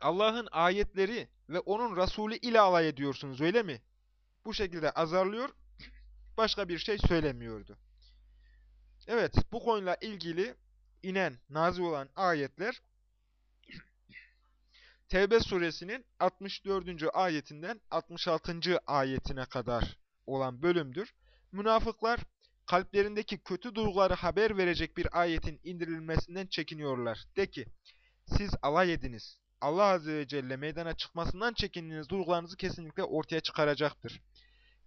Allah'ın ayetleri ve onun Resulü ile alay ediyorsunuz öyle mi? Bu şekilde azarlıyor, başka bir şey söylemiyordu. Evet, bu konuyla ilgili inen, nazil olan ayetler Tevbe suresinin 64. ayetinden 66. ayetine kadar olan bölümdür. Münafıklar kalplerindeki kötü duyguları haber verecek bir ayetin indirilmesinden çekiniyorlar. De ki, siz alay ediniz. Allah Azze ve Celle meydana çıkmasından çekindiğiniz duygularınızı kesinlikle ortaya çıkaracaktır.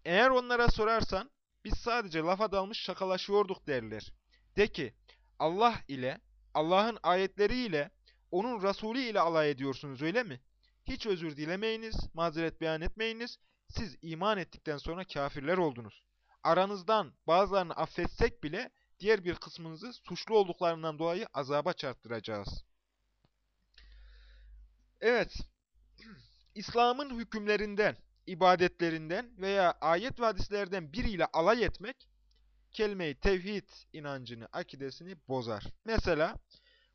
Eğer onlara sorarsan, biz sadece lafa dalmış şakalaşıyorduk derler. De ki, Allah ile, Allah'ın ayetleriyle, onun Resulü ile alay ediyorsunuz öyle mi? Hiç özür dilemeyiniz, mazeret beyan etmeyiniz, siz iman ettikten sonra kafirler oldunuz. Aranızdan bazılarını affetsek bile diğer bir kısmınızı suçlu olduklarından dolayı azaba çarptıracağız. Evet, İslam'ın hükümlerinden, ibadetlerinden veya ayet ve hadislerden biriyle alay etmek, kelime-i tevhid inancını, akidesini bozar. Mesela,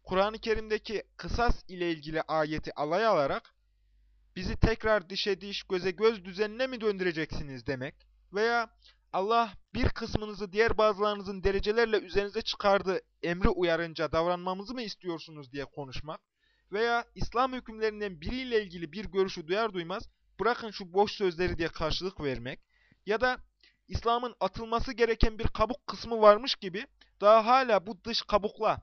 Kur'an-ı Kerim'deki kısas ile ilgili ayeti alay alarak, bizi tekrar dişe diş, göze göz düzenine mi döndüreceksiniz demek veya Allah bir kısmınızı diğer bazılarınızın derecelerle üzerinize çıkardığı emri uyarınca davranmamızı mı istiyorsunuz diye konuşmak veya İslam hükümlerinden biriyle ilgili bir görüşü duyar duymaz bırakın şu boş sözleri diye karşılık vermek ya da İslam'ın atılması gereken bir kabuk kısmı varmış gibi daha hala bu dış kabukla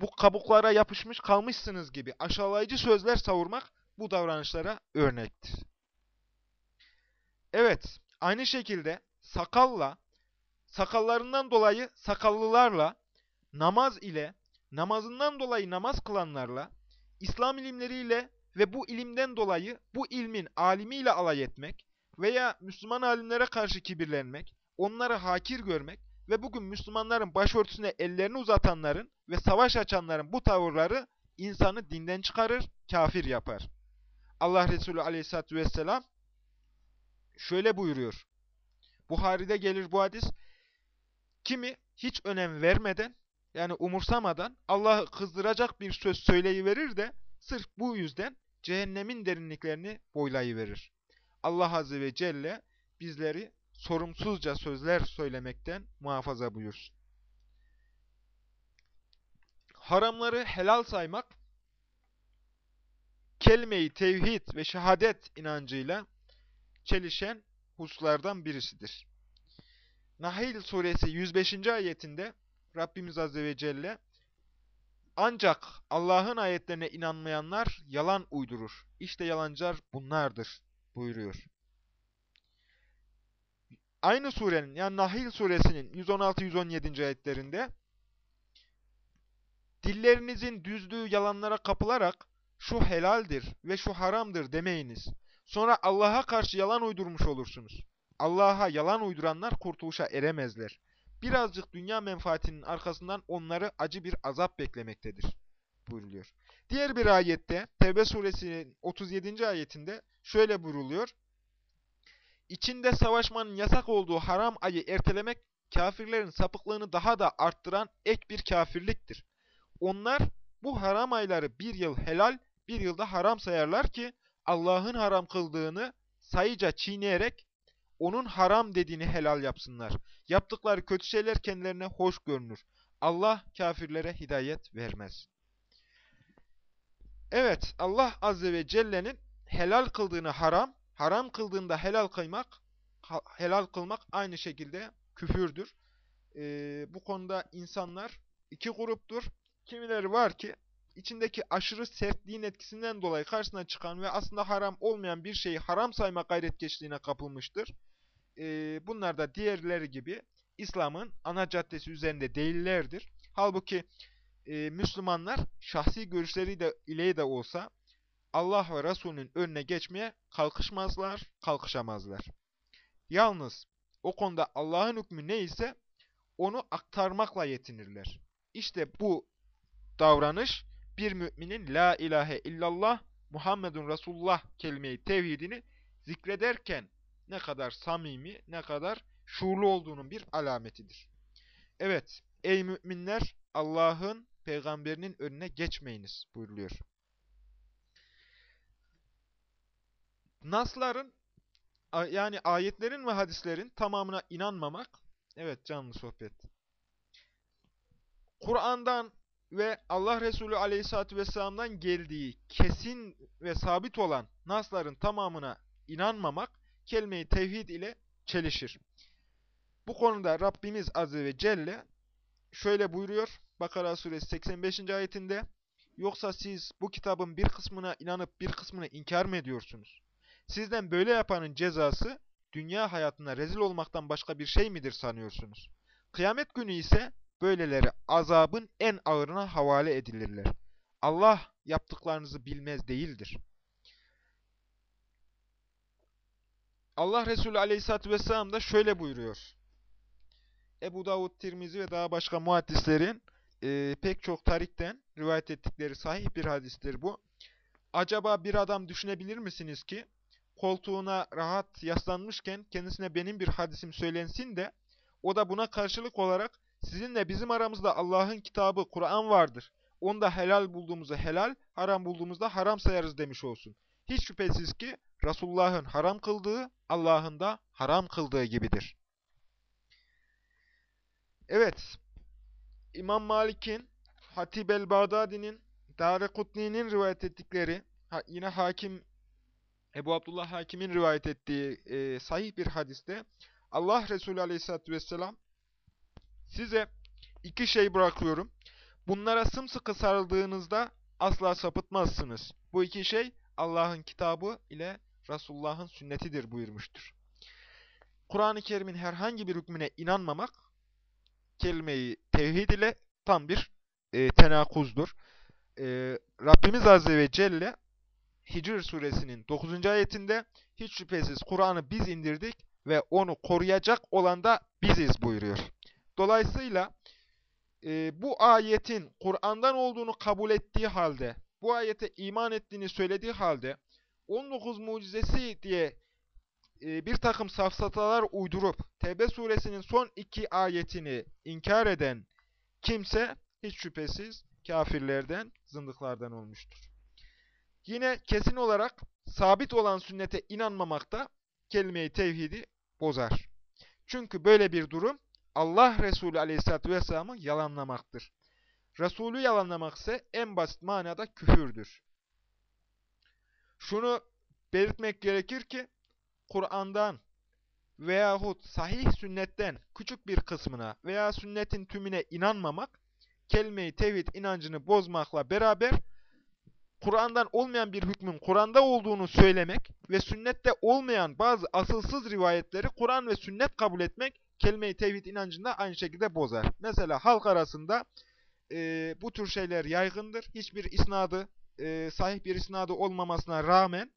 bu kabuklara yapışmış kalmışsınız gibi aşağılayıcı sözler savurmak bu davranışlara örnektir. Evet, aynı şekilde sakalla, sakallarından dolayı sakallılarla, namaz ile, namazından dolayı namaz kılanlarla, İslam ilimleriyle ve bu ilimden dolayı bu ilmin alimiyle alay etmek veya Müslüman alimlere karşı kibirlenmek, onları hakir görmek ve bugün Müslümanların başörtüsüne ellerini uzatanların ve savaş açanların bu tavırları insanı dinden çıkarır, kafir yapar. Allah Resulü aleyhissalatü vesselam şöyle buyuruyor. Buhari'de gelir bu hadis. Kimi hiç önem vermeden yani umursamadan Allah'ı kızdıracak bir söz söyleyiverir de sırf bu yüzden cehennemin derinliklerini boylayıverir. Allah Azze ve Celle bizleri sorumsuzca sözler söylemekten muhafaza buyursun. Haramları helal saymak, kelime-i tevhid ve şehadet inancıyla çelişen hususlardan birisidir. Nahil suresi 105. ayetinde Rabbimiz Azze ve Celle ancak Allah'ın ayetlerine inanmayanlar yalan uydurur. İşte yalancılar bunlardır buyuruyor. Aynı surenin yani Nahil suresinin 116-117. ayetlerinde dillerinizin düzdüğü yalanlara kapılarak şu helaldir ve şu haramdır demeyiniz. Sonra Allah'a karşı yalan uydurmuş olursunuz. Allah'a yalan uyduranlar kurtuluşa eremezler. Birazcık dünya menfaatinin arkasından onları acı bir azap beklemektedir. Buyruluyor. Diğer bir ayette, Tevbe suresinin 37. ayetinde şöyle buyruluyor. İçinde savaşmanın yasak olduğu haram ayı ertelemek, kafirlerin sapıklığını daha da arttıran ek bir kafirliktir. Onlar bu haram ayları bir yıl helal, bir yılda haram sayarlar ki, Allah'ın haram kıldığını sayıca çiğneyerek onun haram dediğini helal yapsınlar. Yaptıkları kötü şeyler kendilerine hoş görünür. Allah kafirlere hidayet vermez. Evet, Allah Azze ve Celle'nin helal kıldığını haram, haram kıldığında helal kılmak, helal kılmak aynı şekilde küfürdür. Ee, bu konuda insanlar iki gruptur. Kimileri var ki içindeki aşırı sertliğin etkisinden dolayı karşısına çıkan ve aslında haram olmayan bir şeyi haram sayma gayretkeşliğine kapılmıştır. Ee, bunlar da diğerleri gibi İslam'ın ana caddesi üzerinde değillerdir. Halbuki e, Müslümanlar şahsi görüşleri de ile de olsa Allah ve Resulünün önüne geçmeye kalkışmazlar, kalkışamazlar. Yalnız o konuda Allah'ın hükmü neyse onu aktarmakla yetinirler. İşte bu davranış bir müminin La ilahe illallah Muhammedun Resulullah kelimeyi tevhidini zikrederken ne kadar samimi, ne kadar şuurlu olduğunun bir alametidir. Evet, ey müminler Allah'ın peygamberinin önüne geçmeyiniz buyuruluyor. Nasların yani ayetlerin ve hadislerin tamamına inanmamak evet canlı sohbet. Kur'an'dan ve Allah Resulü Aleyhisselatü Vesselam'dan geldiği kesin ve sabit olan nasların tamamına inanmamak kelime-i tevhid ile çelişir. Bu konuda Rabbimiz Azze ve Celle şöyle buyuruyor Bakara suresi 85. ayetinde Yoksa siz bu kitabın bir kısmına inanıp bir kısmını inkar mı ediyorsunuz? Sizden böyle yapanın cezası dünya hayatına rezil olmaktan başka bir şey midir sanıyorsunuz? Kıyamet günü ise böyleleri azabın en ağırına havale edilirler. Allah yaptıklarınızı bilmez değildir. Allah Resulü Aleyhisselatü Vesselam da şöyle buyuruyor. Ebu Davud, Tirmizi ve daha başka muhaddislerin e, pek çok tarikten rivayet ettikleri sahih bir hadistir bu. Acaba bir adam düşünebilir misiniz ki koltuğuna rahat yaslanmışken kendisine benim bir hadisim söylensin de o da buna karşılık olarak sizinle bizim aramızda Allah'ın kitabı Kur'an vardır. Onda helal bulduğumuzu helal, haram bulduğumuzda haram sayarız demiş olsun. Hiç şüphesiz ki Resulullah'ın haram kıldığı, Allah'ın da haram kıldığı gibidir. Evet, İmam Malik'in, Hatib el-Bağdadi'nin, Darekutni'nin rivayet ettikleri, yine Hakim, Ebu Abdullah Hakim'in rivayet ettiği e, sahih bir hadiste, Allah Resulü Aleyhisselatü Vesselam, size iki şey bırakıyorum. Bunlara sımsıkı sarıldığınızda asla sapıtmazsınız. Bu iki şey Allah'ın kitabı ile Resulullah'ın sünnetidir buyurmuştur. Kur'an-ı Kerim'in herhangi bir hükmüne inanmamak, kelimeyi tevhid ile tam bir e, tenakuzdur. E, Rabbimiz Azze ve Celle Hicr suresinin 9. ayetinde hiç şüphesiz Kur'an'ı biz indirdik ve onu koruyacak olan da biziz buyuruyor. Dolayısıyla e, bu ayetin Kur'an'dan olduğunu kabul ettiği halde, bu ayete iman ettiğini söylediği halde 19 mucizesi diye e, bir takım safsatalar uydurup Tevbe suresinin son iki ayetini inkar eden kimse hiç şüphesiz kafirlerden, zındıklardan olmuştur. Yine kesin olarak sabit olan sünnete inanmamak da kelime-i tevhidi bozar. Çünkü böyle bir durum Allah Resulü Aleyhisselatü Vesselam'ı yalanlamaktır. Resulü yalanlamak ise en basit manada küfürdür. Şunu belirtmek gerekir ki Kur'an'dan veyahut sahih sünnetten küçük bir kısmına veya sünnetin tümüne inanmamak kelime-i tevhid inancını bozmakla beraber Kur'an'dan olmayan bir hükmün Kur'an'da olduğunu söylemek ve sünnette olmayan bazı asılsız rivayetleri Kur'an ve sünnet kabul etmek kelime-i tevhid inancında aynı şekilde bozar. Mesela halk arasında e, bu tür şeyler yaygındır. Hiçbir isnadı, e, sahih bir isnadı olmamasına rağmen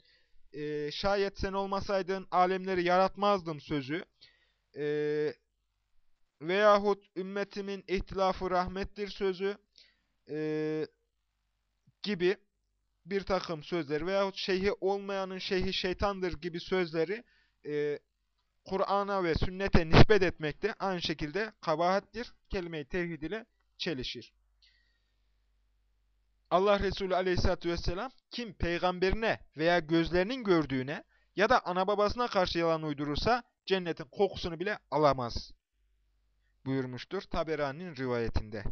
e, şayet sen olmasaydın alemleri yaratmazdım sözü e, veyahut ümmetimin ihtilafı rahmettir sözü e, gibi bir takım sözler veyahut şeyhi olmayanın şeyhi şeytandır gibi sözleri e, Kur'an'a ve sünnete nispet etmek de aynı şekilde kabahattir. Kelime-i tevhid ile çelişir. Allah Resulü aleyhissalatü vesselam kim peygamberine veya gözlerinin gördüğüne ya da ana babasına karşı yalan uydurursa cennetin kokusunu bile alamaz buyurmuştur Taberani'nin rivayetinde.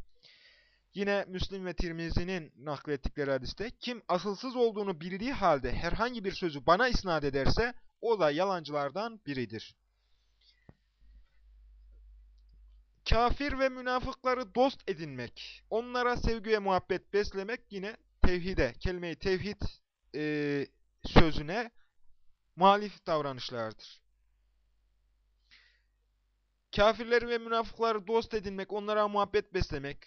Yine Müslim ve Tirmizi'nin naklettikleri hadiste kim asılsız olduğunu bildiği halde herhangi bir sözü bana isnat ederse o da yalancılardan biridir. Kafir ve münafıkları dost edinmek, onlara sevgi ve muhabbet beslemek yine tevhide, kelime-i tevhid e, sözüne muhalif davranışlardır. Kafirleri ve münafıkları dost edinmek, onlara muhabbet beslemek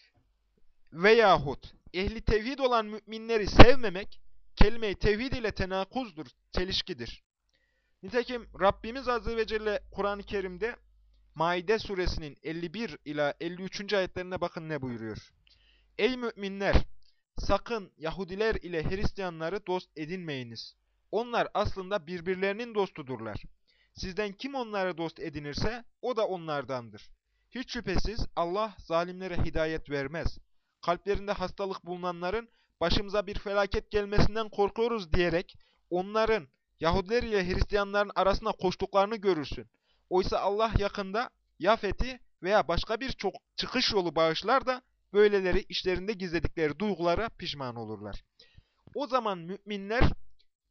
veyahut ehli tevhid olan müminleri sevmemek, kelime-i tevhid ile tenakuzdur, çelişkidir. Nitekim Rabbimiz Azze ve Celle Kur'an-ı Kerim'de Maide suresinin 51 ila 53. ayetlerine bakın ne buyuruyor. Ey müminler! Sakın Yahudiler ile Hristiyanları dost edinmeyiniz. Onlar aslında birbirlerinin dostudurlar. Sizden kim onları dost edinirse o da onlardandır. Hiç şüphesiz Allah zalimlere hidayet vermez. Kalplerinde hastalık bulunanların başımıza bir felaket gelmesinden korkuyoruz diyerek onların Yahudiler ile Hristiyanların arasında koştuklarını görürsün. Oysa Allah yakında ya fethi veya başka bir çok çıkış yolu bağışlar da böyleleri işlerinde gizledikleri duygulara pişman olurlar. O zaman müminler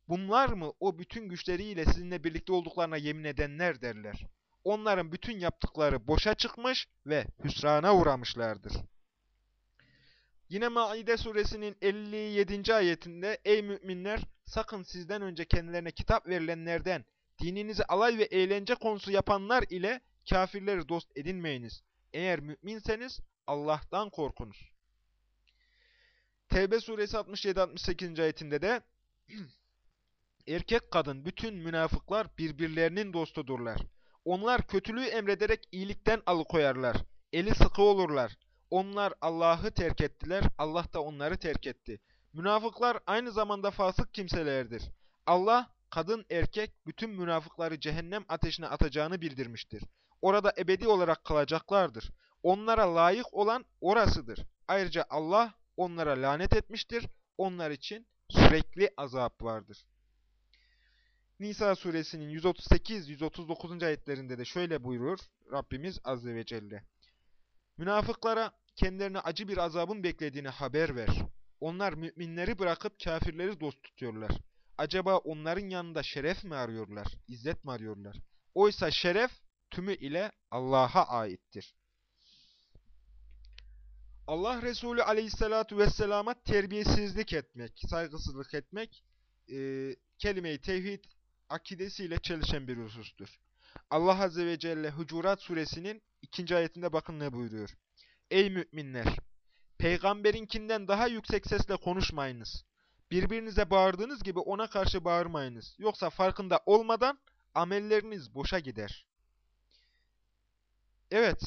bunlar mı o bütün güçleriyle sizinle birlikte olduklarına yemin edenler derler. Onların bütün yaptıkları boşa çıkmış ve hüsrana uğramışlardır. Yine Maide suresinin 57. ayetinde Ey müminler sakın sizden önce kendilerine kitap verilenlerden dininizi alay ve eğlence konusu yapanlar ile kafirleri dost edinmeyiniz. Eğer müminseniz Allah'tan korkunuz. Tevbe suresi 67-68. ayetinde de erkek kadın bütün münafıklar birbirlerinin dostudurlar. Onlar kötülüğü emrederek iyilikten alıkoyarlar. Eli sıkı olurlar. Onlar Allah'ı terk ettiler, Allah da onları terk etti. Münafıklar aynı zamanda fasık kimselerdir. Allah kadın erkek bütün münafıkları cehennem ateşine atacağını bildirmiştir. Orada ebedi olarak kalacaklardır. Onlara layık olan orasıdır. Ayrıca Allah onlara lanet etmiştir. Onlar için sürekli azap vardır. Nisa suresinin 138-139. ayetlerinde de şöyle buyurur Rabbimiz Azze ve Celle. Münafıklara kendilerine acı bir azabın beklediğini haber ver. Onlar müminleri bırakıp kafirleri dost tutuyorlar. Acaba onların yanında şeref mi arıyorlar, izzet mi arıyorlar? Oysa şeref tümü ile Allah'a aittir. Allah Resulü aleyhissalatu vesselama terbiyesizlik etmek, saygısızlık etmek, e, kelime-i tevhid akidesiyle çelişen bir husustur. Allah Azze ve Celle Hucurat suresinin ikinci ayetinde bakın ne buyuruyor. Ey müminler! Peygamberinkinden daha yüksek sesle konuşmayınız. Birbirinize bağırdığınız gibi ona karşı bağırmayınız. Yoksa farkında olmadan amelleriniz boşa gider. Evet,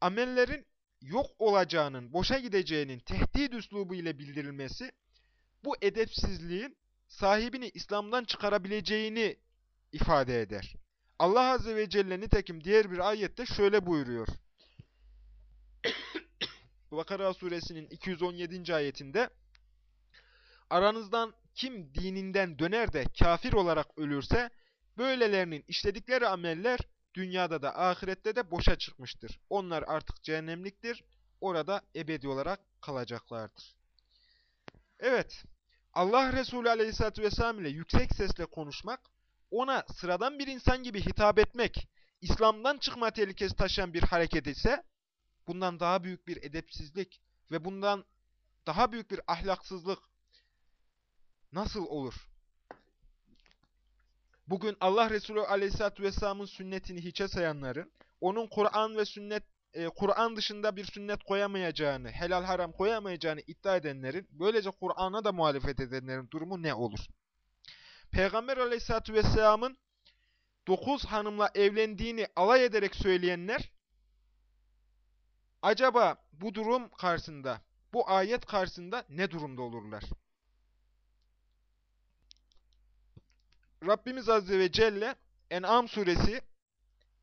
amellerin yok olacağının, boşa gideceğinin tehdit üslubu ile bildirilmesi, bu edepsizliğin sahibini İslam'dan çıkarabileceğini ifade eder. Allah Azze ve Celle nitekim diğer bir ayette şöyle buyuruyor. Bakara suresinin 217. ayetinde aranızdan kim dininden döner de kafir olarak ölürse böylelerinin işledikleri ameller dünyada da ahirette de boşa çıkmıştır. Onlar artık cehennemliktir. Orada ebedi olarak kalacaklardır. Evet, Allah Resulü Aleyhisselatü Vesselam ile yüksek sesle konuşmak, ona sıradan bir insan gibi hitap etmek, İslam'dan çıkma tehlikesi taşıyan bir hareket ise, bundan daha büyük bir edepsizlik ve bundan daha büyük bir ahlaksızlık nasıl olur? Bugün Allah Resulü Aleyhisselatü Vesselam'ın sünnetini hiçe sayanların, onun Kur'an ve sünnet e, Kur'an dışında bir sünnet koyamayacağını, helal haram koyamayacağını iddia edenlerin, böylece Kur'an'a da muhalefet edenlerin durumu ne olur? Peygamber Aleyhisselatü Vesselam'ın dokuz hanımla evlendiğini alay ederek söyleyenler, acaba bu durum karşısında, bu ayet karşısında ne durumda olurlar? Rabbimiz Azze ve Celle En'am suresi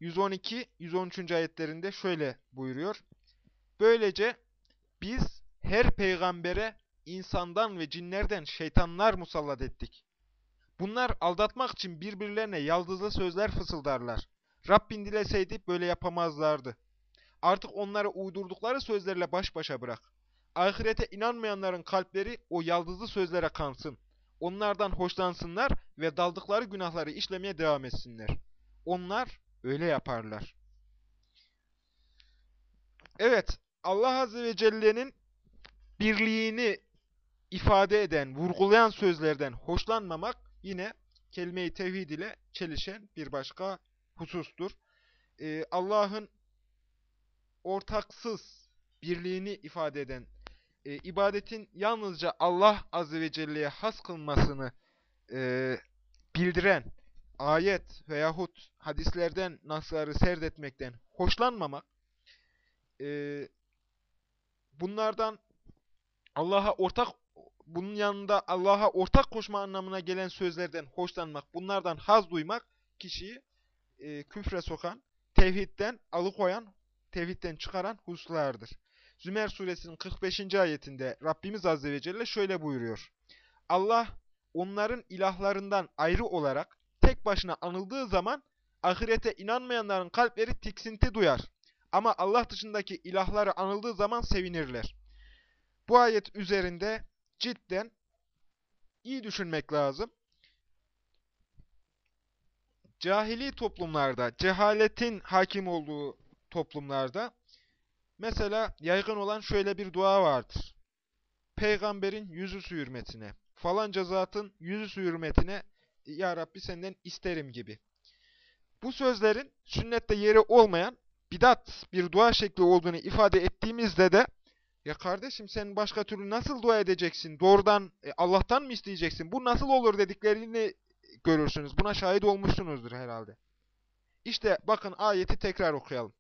112-113. ayetlerinde şöyle buyuruyor. Böylece biz her peygambere insandan ve cinlerden şeytanlar musallat ettik. Bunlar aldatmak için birbirlerine yaldızlı sözler fısıldarlar. Rabbin dileseydi böyle yapamazlardı. Artık onları uydurdukları sözlerle baş başa bırak. Ahirete inanmayanların kalpleri o yaldızlı sözlere kansın. Onlardan hoşlansınlar ve daldıkları günahları işlemeye devam etsinler. Onlar öyle yaparlar. Evet, Allah Azze ve Celle'nin birliğini ifade eden, vurgulayan sözlerden hoşlanmamak yine kelime-i tevhid ile çelişen bir başka husustur. Ee, Allah'ın ortaksız birliğini ifade eden, e, ibadetin yalnızca Allah Azze ve Celle'ye has kılmasını e, bildiren ayet veyahut hadislerden nasları serdetmekten hoşlanmamak, e, bunlardan Allah'a ortak bunun yanında Allah'a ortak koşma anlamına gelen sözlerden hoşlanmak, bunlardan haz duymak kişiyi e, küfre sokan, tevhidden alıkoyan, tevhidden çıkaran hususlardır. Zümer suresinin 45. ayetinde Rabbimiz Azze ve Celle şöyle buyuruyor. Allah onların ilahlarından ayrı olarak tek başına anıldığı zaman ahirete inanmayanların kalpleri tiksinti duyar. Ama Allah dışındaki ilahları anıldığı zaman sevinirler. Bu ayet üzerinde cidden iyi düşünmek lazım. Cahili toplumlarda, cehaletin hakim olduğu toplumlarda mesela yaygın olan şöyle bir dua vardır. Peygamberin yüzü su hürmetine, falanca zatın yüzü su hürmetine Ya Rabbi senden isterim gibi. Bu sözlerin sünnette yeri olmayan bidat bir dua şekli olduğunu ifade ettiğimizde de ya kardeşim sen başka türlü nasıl dua edeceksin? Doğrudan e, Allah'tan mı isteyeceksin? Bu nasıl olur dediklerini görürsünüz. Buna şahit olmuşsunuzdur herhalde. İşte bakın ayeti tekrar okuyalım.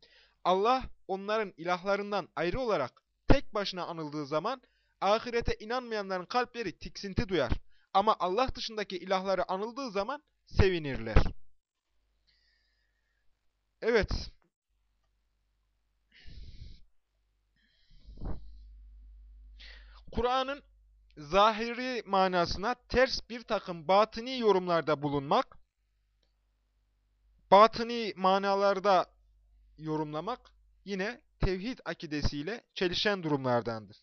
Allah onların ilahlarından ayrı olarak tek başına anıldığı zaman ahirete inanmayanların kalpleri tiksinti duyar. Ama Allah dışındaki ilahları anıldığı zaman sevinirler. Evet. Kur'an'ın zahiri manasına ters bir takım batini yorumlarda bulunmak, batini manalarda yorumlamak yine tevhid akidesiyle çelişen durumlardandır.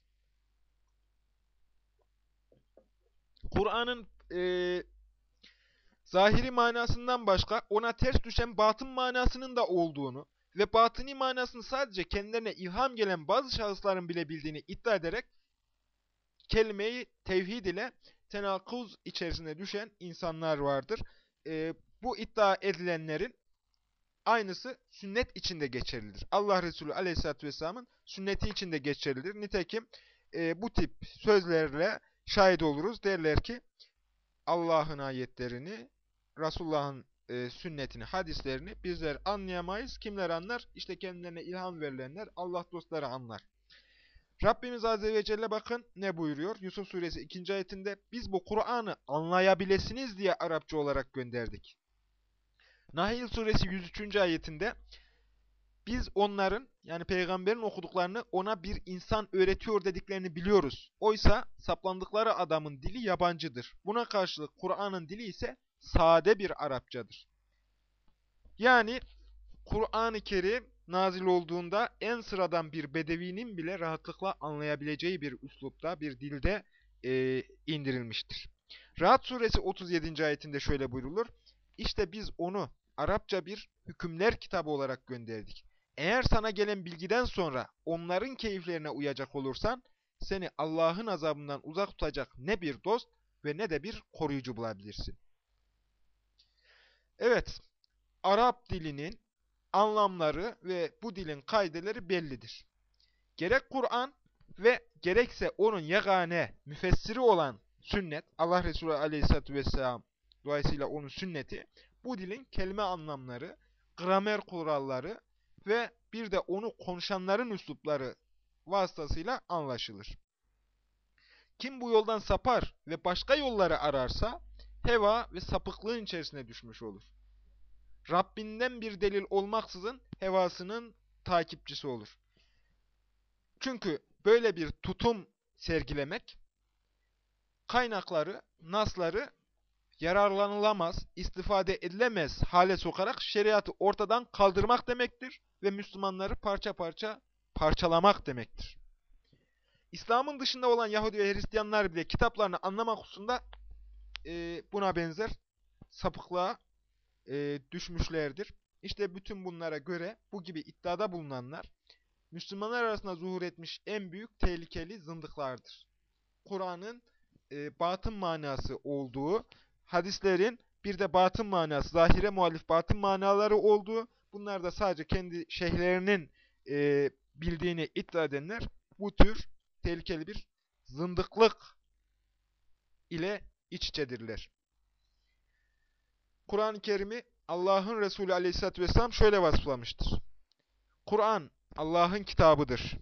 Kur'an'ın e, zahiri manasından başka ona ters düşen batın manasının da olduğunu ve batıni manasını sadece kendilerine ilham gelen bazı şahısların bile bildiğini iddia ederek kelimeyi tevhid ile tenakuz içerisine düşen insanlar vardır. E, bu iddia edilenlerin aynısı sünnet içinde geçerlidir. Allah Resulü Aleyhisselatü Vesselam'ın sünneti içinde geçerlidir. Nitekim e, bu tip sözlerle şahit oluruz. Derler ki Allah'ın ayetlerini, Resulullah'ın e, sünnetini, hadislerini bizler anlayamayız. Kimler anlar? İşte kendilerine ilham verilenler, Allah dostları anlar. Rabbimiz Azze ve Celle bakın ne buyuruyor? Yusuf Suresi 2. ayetinde biz bu Kur'an'ı anlayabilirsiniz diye Arapça olarak gönderdik. Nahil Suresi 103. ayetinde biz onların yani peygamberin okuduklarını ona bir insan öğretiyor dediklerini biliyoruz. Oysa saplandıkları adamın dili yabancıdır. Buna karşılık Kur'an'ın dili ise sade bir Arapçadır. Yani Kur'an-ı Kerim nazil olduğunda en sıradan bir bedevinin bile rahatlıkla anlayabileceği bir üslupta, bir dilde e, indirilmiştir. Rahat suresi 37. ayetinde şöyle buyrulur. İşte biz onu Arapça bir hükümler kitabı olarak gönderdik. Eğer sana gelen bilgiden sonra onların keyiflerine uyacak olursan, seni Allah'ın azabından uzak tutacak ne bir dost ve ne de bir koruyucu bulabilirsin. Evet, Arap dilinin anlamları ve bu dilin kaideleri bellidir. Gerek Kur'an ve gerekse onun yegane, müfessiri olan sünnet, Allah Resulü aleyhissalatü vesselam dolayısıyla onun sünneti, bu dilin kelime anlamları, gramer kuralları ve bir de onu konuşanların üslupları vasıtasıyla anlaşılır. Kim bu yoldan sapar ve başka yolları ararsa, heva ve sapıklığın içerisine düşmüş olur. Rabbinden bir delil olmaksızın hevasının takipçisi olur. Çünkü böyle bir tutum sergilemek, kaynakları, nasları yararlanılamaz, istifade edilemez hale sokarak şeriatı ortadan kaldırmak demektir ve Müslümanları parça parça parçalamak demektir. İslam'ın dışında olan Yahudi ve Hristiyanlar bile kitaplarını anlamak hususunda e, buna benzer sapıklığa e, düşmüşlerdir. İşte bütün bunlara göre bu gibi iddiada bulunanlar Müslümanlar arasında zuhur etmiş en büyük tehlikeli zındıklardır. Kur'an'ın e, batın manası olduğu, hadislerin bir de batın manası, zahire muhalif batın manaları olduğu, bunlar da sadece kendi şeyhlerinin e, bildiğini iddia edenler bu tür tehlikeli bir zındıklık ile iç içedirler. Kur'an-ı Kerim'i Allah'ın Resulü Aleyhisselatü Vesselam şöyle vasıflamıştır. Kur'an Allah'ın kitabıdır.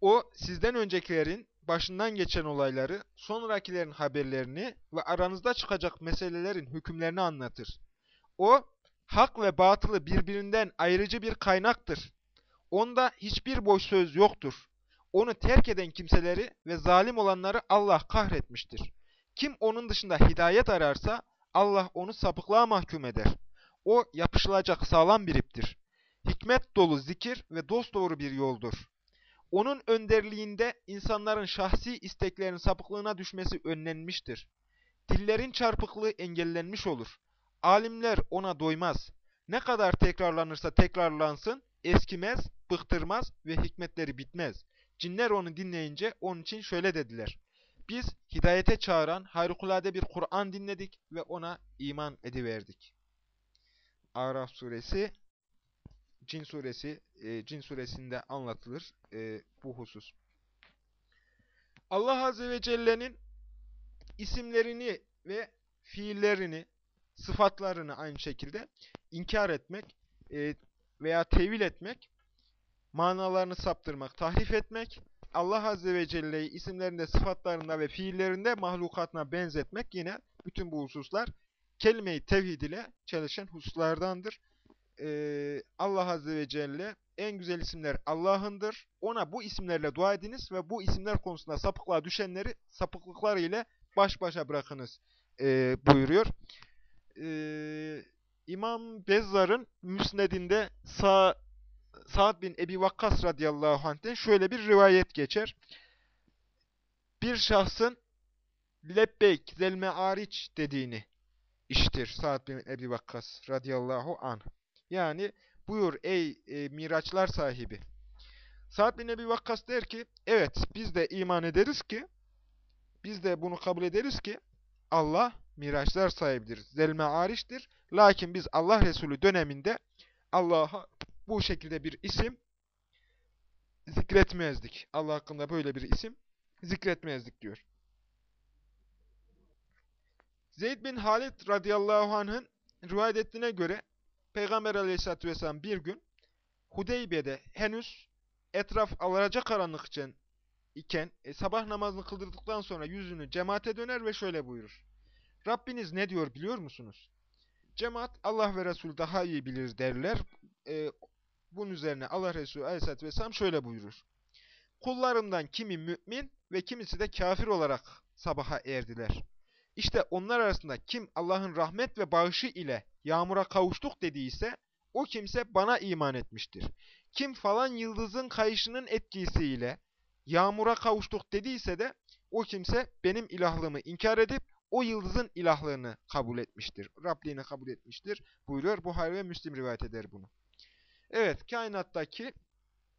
O sizden öncekilerin başından geçen olayları, sonrakilerin haberlerini ve aranızda çıkacak meselelerin hükümlerini anlatır. O, hak ve batılı birbirinden ayrıcı bir kaynaktır. Onda hiçbir boş söz yoktur. Onu terk eden kimseleri ve zalim olanları Allah kahretmiştir. Kim onun dışında hidayet ararsa Allah onu sapıklığa mahkum eder. O yapışılacak sağlam bir iptir. Hikmet dolu zikir ve dosdoğru bir yoldur. Onun önderliğinde insanların şahsi isteklerin sapıklığına düşmesi önlenmiştir. Dillerin çarpıklığı engellenmiş olur. Alimler ona doymaz. Ne kadar tekrarlanırsa tekrarlansın, eskimez, bıktırmaz ve hikmetleri bitmez. Cinler onu dinleyince onun için şöyle dediler. Biz hidayete çağıran harikulade bir Kur'an dinledik ve ona iman ediverdik. Araf suresi, Cin suresi, e, Cin suresinde anlatılır e, bu husus. Allah Azze ve Celle'nin isimlerini ve fiillerini, sıfatlarını aynı şekilde inkar etmek e, veya tevil etmek, manalarını saptırmak, tahrif etmek Allah Azze ve Celle'yi isimlerinde, sıfatlarında ve fiillerinde mahlukatına benzetmek yine bütün bu hususlar kelime-i tevhid ile çalışan hususlardandır. Ee, Allah Azze ve Celle en güzel isimler Allah'ındır. Ona bu isimlerle dua ediniz ve bu isimler konusunda sapıklığa düşenleri sapıklıkları ile baş başa bırakınız e, buyuruyor. Ee, İmam Bezzar'ın Müsned'inde sağ Sa'd bin Ebi Vakkas radıyallahu anh'ten şöyle bir rivayet geçer. Bir şahsın lebbeyk zelme ariç dediğini işitir Sa'd bin Ebi Vakkas radıyallahu anh. Yani buyur ey e, miraçlar sahibi. Sa'd bin Ebi Vakkas der ki evet biz de iman ederiz ki biz de bunu kabul ederiz ki Allah miraçlar sahibidir. Zelme ariçtir. Lakin biz Allah Resulü döneminde Allah'a bu şekilde bir isim zikretmezdik. Allah hakkında böyle bir isim zikretmezdik diyor. Zeyd bin Halid radıyallahu anh'ın rivayet ettiğine göre Peygamber aleyhissalatü vesselam bir gün Hudeybiye'de henüz etraf alacak karanlık için iken e, sabah namazını kıldırdıktan sonra yüzünü cemaate döner ve şöyle buyurur. Rabbiniz ne diyor biliyor musunuz? Cemaat Allah ve Resul daha iyi bilir derler. e, bunun üzerine Allah Resulü Aleyhisselatü Vesselam şöyle buyurur. Kullarımdan kimi mümin ve kimisi de kafir olarak sabaha erdiler. İşte onlar arasında kim Allah'ın rahmet ve bağışı ile yağmura kavuştuk dediyse o kimse bana iman etmiştir. Kim falan yıldızın kayışının etkisiyle yağmura kavuştuk dediyse de o kimse benim ilahlığımı inkar edip o yıldızın ilahlığını kabul etmiştir. Rabliğini kabul etmiştir buyuruyor. Buhari ve Müslim rivayet eder bunu. Evet, kainattaki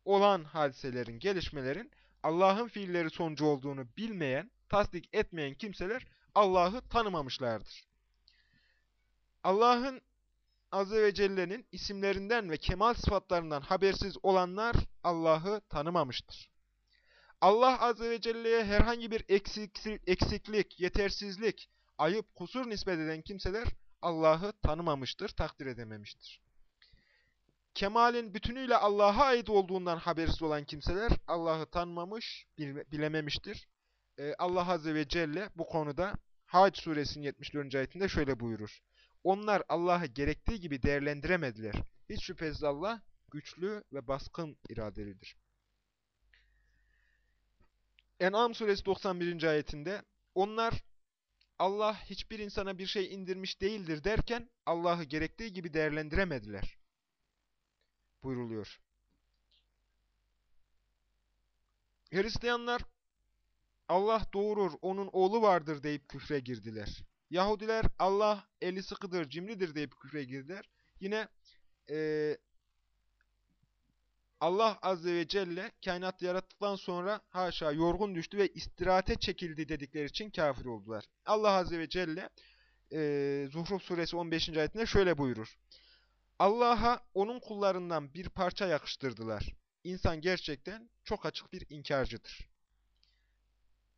olan hadiselerin, gelişmelerin Allah'ın fiilleri sonucu olduğunu bilmeyen, tasdik etmeyen kimseler Allah'ı tanımamışlardır. Allah'ın Azze ve Celle'nin isimlerinden ve kemal sıfatlarından habersiz olanlar Allah'ı tanımamıştır. Allah Azze ve Celle'ye herhangi bir eksiklik, yetersizlik, ayıp, kusur nispet eden kimseler Allah'ı tanımamıştır, takdir edememiştir. Kemalin bütünüyle Allah'a ait olduğundan habersiz olan kimseler Allah'ı tanımamış, bilememiştir. Ee, Allah Azze ve Celle bu konuda Hac suresinin 74. ayetinde şöyle buyurur. Onlar Allah'ı gerektiği gibi değerlendiremediler. Hiç şüphesiz Allah güçlü ve baskın iradelidir. En'am suresi 91. ayetinde onlar Allah hiçbir insana bir şey indirmiş değildir derken Allah'ı gerektiği gibi değerlendiremediler. Buyruluyor. Hristiyanlar Allah doğurur, onun oğlu vardır deyip küfre girdiler. Yahudiler Allah eli sıkıdır, cimridir deyip küfre girdiler. Yine e, Allah Azze ve Celle kainat yarattıktan sonra haşa yorgun düştü ve istirahate çekildi dedikleri için kafir oldular. Allah Azze ve Celle e, Zuhruf suresi 15. ayetinde şöyle buyurur. Allah'a onun kullarından bir parça yakıştırdılar. İnsan gerçekten çok açık bir inkarcıdır.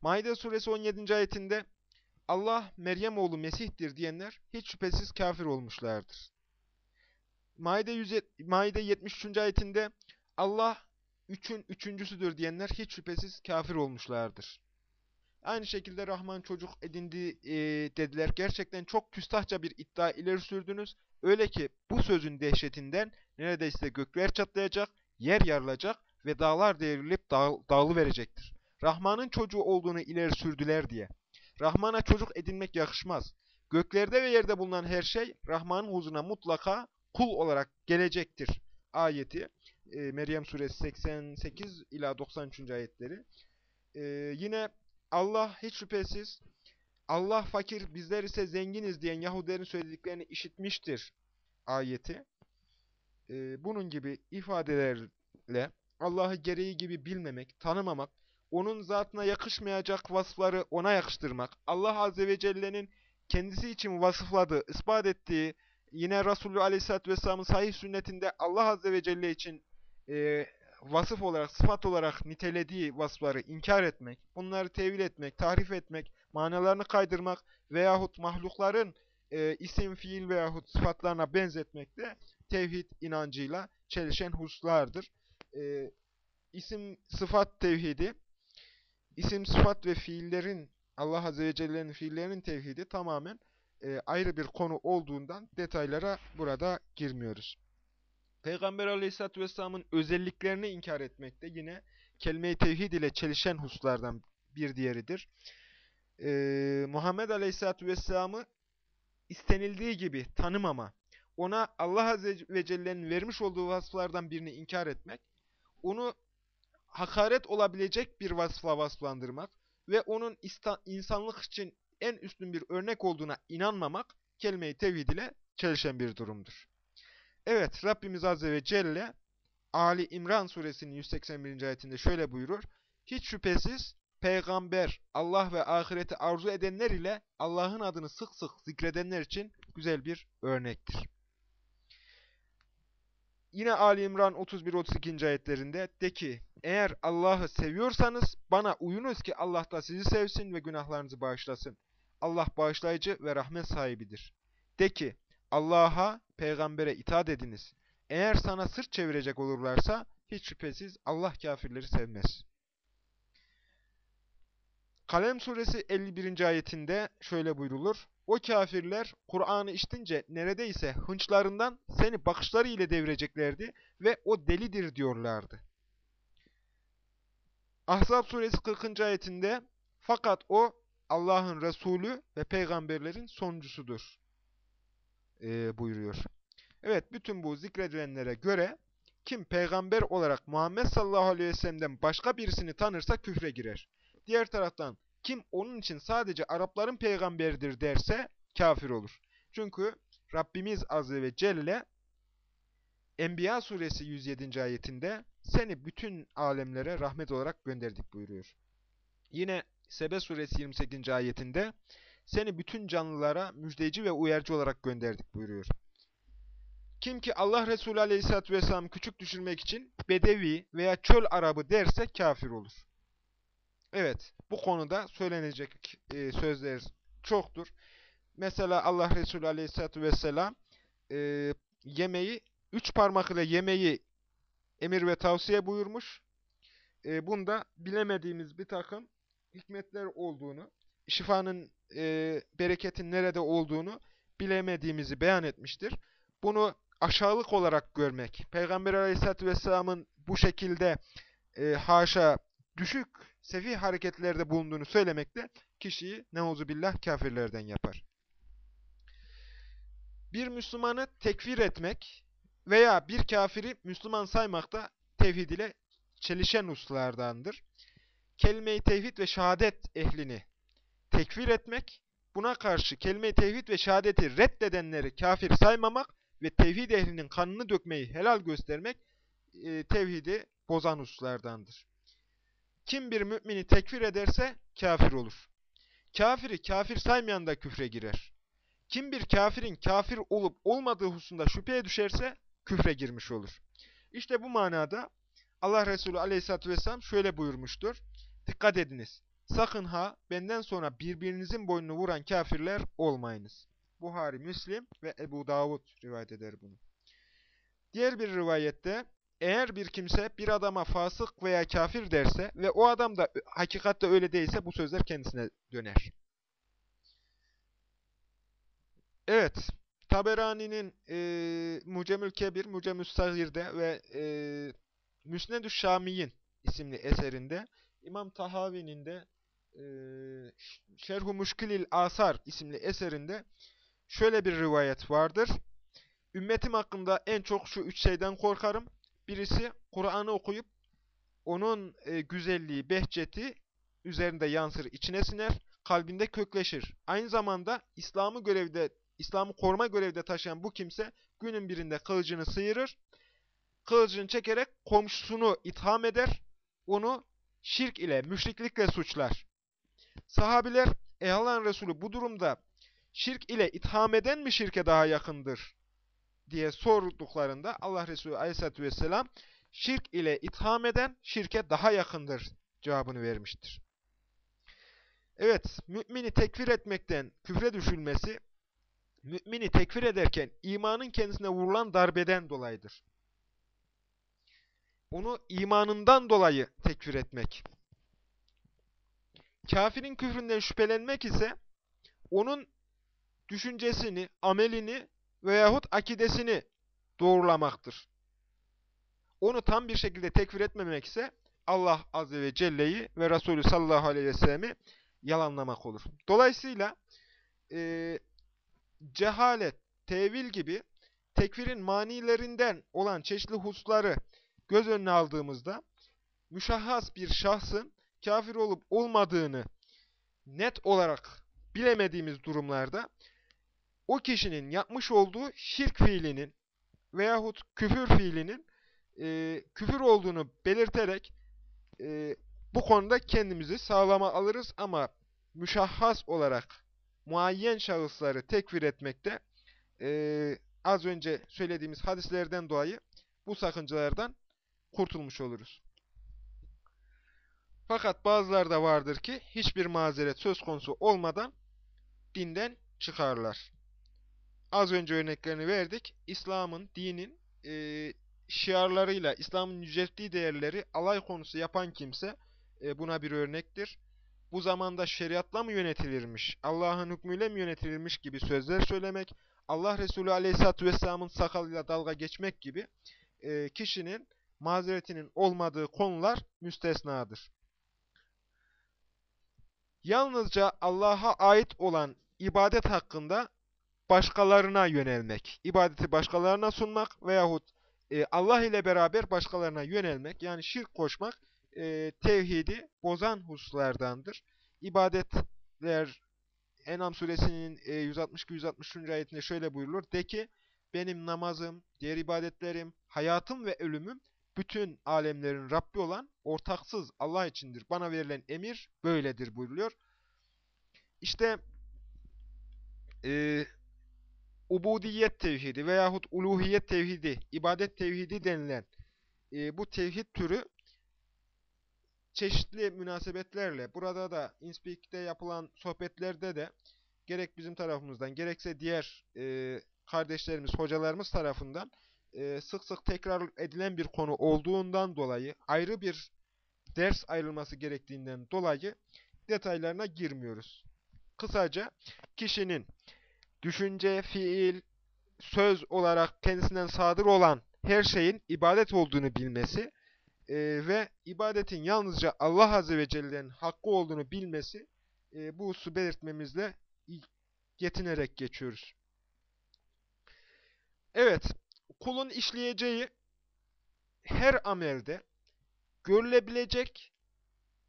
Maide suresi 17. ayetinde Allah Meryem oğlu Mesih'tir diyenler hiç şüphesiz kafir olmuşlardır. Maide, 100, Maide 73. ayetinde Allah üçün üçüncüsüdür diyenler hiç şüphesiz kafir olmuşlardır. Aynı şekilde Rahman çocuk edindi e, dediler. Gerçekten çok küstahça bir iddia ileri sürdünüz. Öyle ki bu sözün dehşetinden neredeyse gökler çatlayacak, yer yarılacak ve dağlar devrilip dağ, dağılı verecektir. Rahman'ın çocuğu olduğunu ileri sürdüler diye. Rahman'a çocuk edinmek yakışmaz. Göklerde ve yerde bulunan her şey Rahman'ın huzuruna mutlaka kul olarak gelecektir. Ayeti e, Meryem suresi 88 ila 93. ayetleri. E, yine Allah hiç şüphesiz Allah fakir bizler ise zenginiz diyen Yahudilerin söylediklerini işitmiştir ayeti. E, bunun gibi ifadelerle Allah'ı gereği gibi bilmemek, tanımamak, onun zatına yakışmayacak vasıfları ona yakıştırmak, Allah Azze ve Celle'nin kendisi için vasıfladığı, ispat ettiği, yine Resulü Aleyhisselatü Vesselam'ın sahih sünnetinde Allah Azze ve Celle için e, vasıf olarak, sıfat olarak nitelediği vasıfları inkar etmek, bunları tevil etmek, tahrif etmek, manalarını kaydırmak veyahut mahlukların e, isim, fiil veyahut sıfatlarına benzetmek de tevhid inancıyla çelişen hususlardır. E, isim, sıfat tevhidi, isim, sıfat ve fiillerin, Allah Azze ve Celle'nin fiillerinin tevhidi tamamen e, ayrı bir konu olduğundan detaylara burada girmiyoruz. Peygamber Aleyhisselatü Vesselam'ın özelliklerini inkar etmek de yine kelime-i tevhid ile çelişen hususlardan bir diğeridir. Ee, Muhammed Aleyhisselatü Vesselam'ı istenildiği gibi tanımama, ona Allah Azze ve Celle'nin vermiş olduğu vasıflardan birini inkar etmek, onu hakaret olabilecek bir vasıfla vasıflandırmak ve onun insanlık için en üstün bir örnek olduğuna inanmamak, kelime-i tevhid ile çelişen bir durumdur. Evet, Rabbimiz Azze ve Celle Ali İmran suresinin 181. ayetinde şöyle buyurur. Hiç şüphesiz peygamber, Allah ve ahireti arzu edenler ile Allah'ın adını sık sık zikredenler için güzel bir örnektir. Yine Ali İmran 31-32. ayetlerinde de ki, eğer Allah'ı seviyorsanız bana uyunuz ki Allah da sizi sevsin ve günahlarınızı bağışlasın. Allah bağışlayıcı ve rahmet sahibidir. De ki, Allah'a, peygambere itaat ediniz. Eğer sana sırt çevirecek olurlarsa hiç şüphesiz Allah kafirleri sevmez. Kalem suresi 51. ayetinde şöyle buyrulur. O kafirler Kur'an'ı işitince neredeyse hınçlarından seni bakışları ile devireceklerdi ve o delidir diyorlardı. Ahzab suresi 40. ayetinde fakat o Allah'ın Resulü ve peygamberlerin sonuncusudur e, buyuruyor. Evet bütün bu zikredilenlere göre kim peygamber olarak Muhammed sallallahu aleyhi ve sellem'den başka birisini tanırsa küfre girer. Diğer taraftan kim onun için sadece Arapların peygamberidir derse kafir olur. Çünkü Rabbimiz Azze ve Celle Enbiya suresi 107. ayetinde seni bütün alemlere rahmet olarak gönderdik buyuruyor. Yine Sebe suresi 28. ayetinde seni bütün canlılara müjdeci ve uyarıcı olarak gönderdik buyuruyor. Kim ki Allah Resulü Aleyhisselatü Vesselam küçük düşürmek için bedevi veya çöl arabı derse kafir olur. Evet, bu konuda söylenecek e, sözler çoktur. Mesela Allah Resulü Aleyhisselatü Vesselam e, yemeği, üç parmak ile yemeği emir ve tavsiye buyurmuş. E, bunda bilemediğimiz bir takım hikmetler olduğunu, şifanın, e, bereketin nerede olduğunu bilemediğimizi beyan etmiştir. Bunu aşağılık olarak görmek, Peygamber Aleyhisselatü Vesselam'ın bu şekilde e, haşa düşük, sefih hareketlerde bulunduğunu söylemek de kişiyi neuzubillah kafirlerden yapar. Bir Müslümanı tekfir etmek veya bir kafiri Müslüman saymak da tevhid ile çelişen uslardandır. Kelime-i tevhid ve şehadet ehlini tekfir etmek, buna karşı kelime-i tevhid ve şehadeti reddedenleri kafir saymamak ve tevhid ehlinin kanını dökmeyi helal göstermek e, tevhidi bozan hususlardandır. Kim bir mümini tekfir ederse kafir olur. Kafiri kafir saymayan da küfre girer. Kim bir kafirin kafir olup olmadığı hususunda şüpheye düşerse küfre girmiş olur. İşte bu manada Allah Resulü aleyhissalatü vesselam şöyle buyurmuştur. Dikkat ediniz. Sakın ha benden sonra birbirinizin boynunu vuran kafirler olmayınız. Buhari, Müslim ve Ebu Davud rivayet eder bunu. Diğer bir rivayette eğer bir kimse bir adama fasık veya kafir derse ve o adam da hakikatte öyle değilse bu sözler kendisine döner. Evet, Taberani'nin e, Mucemül Kebir, Mucemül Sagir'de ve e, Müsnedü Şamiyin isimli eserinde İmam Tahavi'nin de e, Şerhu Muşkilil Asar isimli eserinde şöyle bir rivayet vardır. Ümmetim hakkında en çok şu üç şeyden korkarım. Birisi Kur'an'ı okuyup onun e, güzelliği, behçeti üzerinde yansır, içine siner, kalbinde kökleşir. Aynı zamanda İslam'ı görevde, İslam'ı koruma görevde taşıyan bu kimse günün birinde kılıcını sıyırır, kılıcını çekerek komşusunu itham eder, onu şirk ile, müşriklikle suçlar. Sahabiler, ey Allah'ın Resulü bu durumda şirk ile itham eden mi şirke daha yakındır? Diye sorduklarında Allah Resulü Aleyhisselatü Vesselam şirk ile itham eden şirke daha yakındır cevabını vermiştir. Evet, mümini tekfir etmekten küfre düşülmesi, mümini tekfir ederken imanın kendisine vurulan darbeden dolayıdır. Onu imanından dolayı tekfir etmek. Kafirin küfründen şüphelenmek ise onun düşüncesini, amelini veyahut akidesini doğrulamaktır. Onu tam bir şekilde tekfir etmemek ise Allah Azze ve Celle'yi ve Resulü sallallahu aleyhi ve sellem'i yalanlamak olur. Dolayısıyla e, cehalet, tevil gibi tekfirin manilerinden olan çeşitli hususları göz önüne aldığımızda müşahhas bir şahsın kafir olup olmadığını net olarak bilemediğimiz durumlarda o kişinin yapmış olduğu şirk fiilinin veyahut küfür fiilinin e, küfür olduğunu belirterek e, bu konuda kendimizi sağlama alırız ama müşahhas olarak muayyen şahısları tekfir etmekte e, az önce söylediğimiz hadislerden dolayı bu sakıncalardan kurtulmuş oluruz. Fakat bazıları da vardır ki hiçbir mazeret söz konusu olmadan dinden çıkarlar. Az önce örneklerini verdik. İslam'ın, dinin e, şiarlarıyla, İslam'ın yücelttiği değerleri alay konusu yapan kimse e, buna bir örnektir. bu zamanda şeriatla mı yönetilirmiş, Allah'ın hükmüyle mi yönetilirmiş gibi sözler söylemek, Allah Resulü Aleyhisselatü Vesselam'ın sakalıyla dalga geçmek gibi e, kişinin mazeretinin olmadığı konular müstesnadır. Yalnızca Allah'a ait olan ibadet hakkında başkalarına yönelmek, ibadeti başkalarına sunmak veyahut e, Allah ile beraber başkalarına yönelmek, yani şirk koşmak, e, tevhidi bozan hususlardandır. İbadetler, Enam suresinin e, 162-163. ayetinde şöyle buyurulur. De ki, benim namazım, diğer ibadetlerim, hayatım ve ölümüm, bütün alemlerin Rabbi olan ortaksız Allah içindir. Bana verilen emir böyledir buyuruluyor. İşte e, ubudiyet tevhidi veyahut uluhiyet tevhidi, ibadet tevhidi denilen e, bu tevhid türü çeşitli münasebetlerle burada da InSpeak'te yapılan sohbetlerde de gerek bizim tarafımızdan gerekse diğer e, kardeşlerimiz, hocalarımız tarafından e, sık sık tekrar edilen bir konu olduğundan dolayı ayrı bir ders ayrılması gerektiğinden dolayı detaylarına girmiyoruz. Kısaca kişinin düşünce, fiil, söz olarak kendisinden sadır olan her şeyin ibadet olduğunu bilmesi e, ve ibadetin yalnızca Allah Azze ve Celle'nin hakkı olduğunu bilmesi e, bu hususu belirtmemizle yetinerek geçiyoruz. Evet, kulun işleyeceği her amelde görülebilecek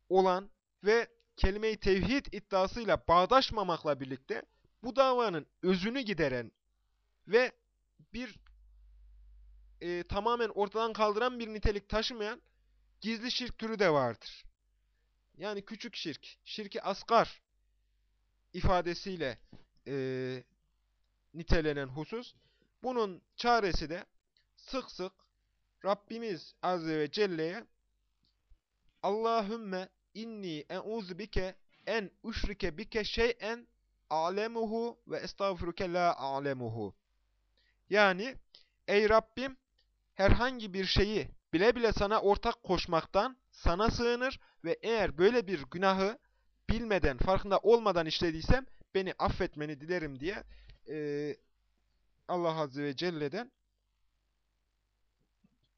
olan ve kelime-i tevhid iddiasıyla bağdaşmamakla birlikte bu davanın özünü gideren ve bir e, tamamen ortadan kaldıran bir nitelik taşımayan gizli şirk türü de vardır. Yani küçük şirk, şirki asgar ifadesiyle e, nitelenen husus. Bunun çaresi de sık sık Rabbimiz Azze ve Celle'ye Allahümme inni e'uzu bike en uşrike bike şey'en alemuhu ve estağfiruke la alemuhu. Yani ey Rabbim herhangi bir şeyi bile bile sana ortak koşmaktan sana sığınır ve eğer böyle bir günahı bilmeden, farkında olmadan işlediysem beni affetmeni dilerim diye e, Allah Azze ve Celle'den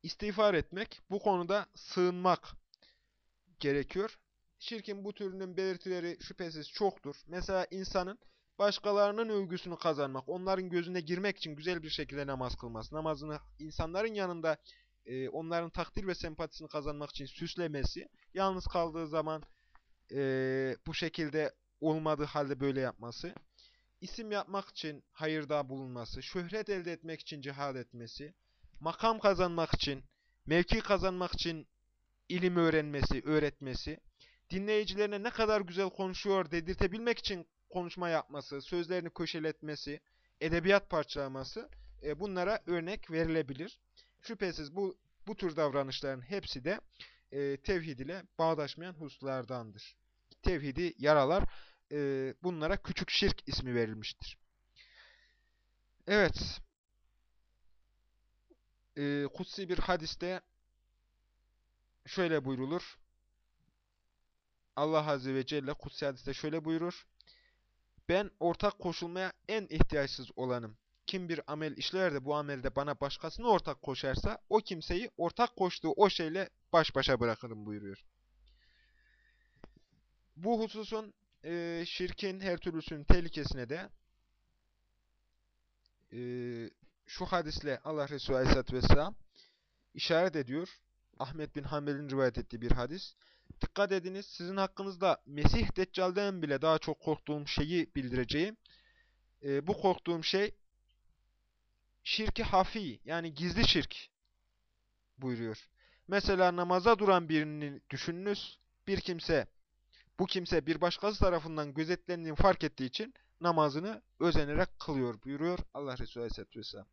istiğfar etmek, bu konuda sığınmak gerekiyor. Şirkin bu türünün belirtileri şüphesiz çoktur. Mesela insanın başkalarının övgüsünü kazanmak, onların gözüne girmek için güzel bir şekilde namaz kılması, namazını insanların yanında e, onların takdir ve sempatisini kazanmak için süslemesi, yalnız kaldığı zaman e, bu şekilde olmadığı halde böyle yapması, isim yapmak için hayırda bulunması, şöhret elde etmek için cihad etmesi, makam kazanmak için, mevki kazanmak için ilim öğrenmesi, öğretmesi, dinleyicilerine ne kadar güzel konuşuyor dedirtebilmek için konuşma yapması, sözlerini köşeletmesi, edebiyat parçalaması e, bunlara örnek verilebilir. Şüphesiz bu bu tür davranışların hepsi de e, tevhid ile bağdaşmayan hususlardandır. Tevhidi yaralar, e, bunlara küçük şirk ismi verilmiştir. Evet, e, kutsi bir hadiste şöyle buyrulur. Allah Azze ve Celle kutsi hadiste şöyle buyurur. Ben ortak koşulmaya en ihtiyaçsız olanım. Kim bir amel işler de bu amelde bana başkasını ortak koşarsa o kimseyi ortak koştuğu o şeyle baş başa bırakırım buyuruyor. Bu hususun e, şirkin her türlüsünün tehlikesine de e, şu hadisle Allah Resulü Aleyhisselatü Vesselam işaret ediyor. Ahmet bin Hanbel'in rivayet ettiği bir hadis. Dikkat ediniz sizin hakkınızda Mesih Deccal'den bile daha çok korktuğum şeyi bildireceğim. E, bu korktuğum şey şirki hafi yani gizli şirk buyuruyor. Mesela namaza duran birini düşününüz. Bir kimse, bu kimse bir başkası tarafından gözetlendiğini fark ettiği için namazını özenerek kılıyor buyuruyor Allah Resulü Aleyhisselatü Vesselam.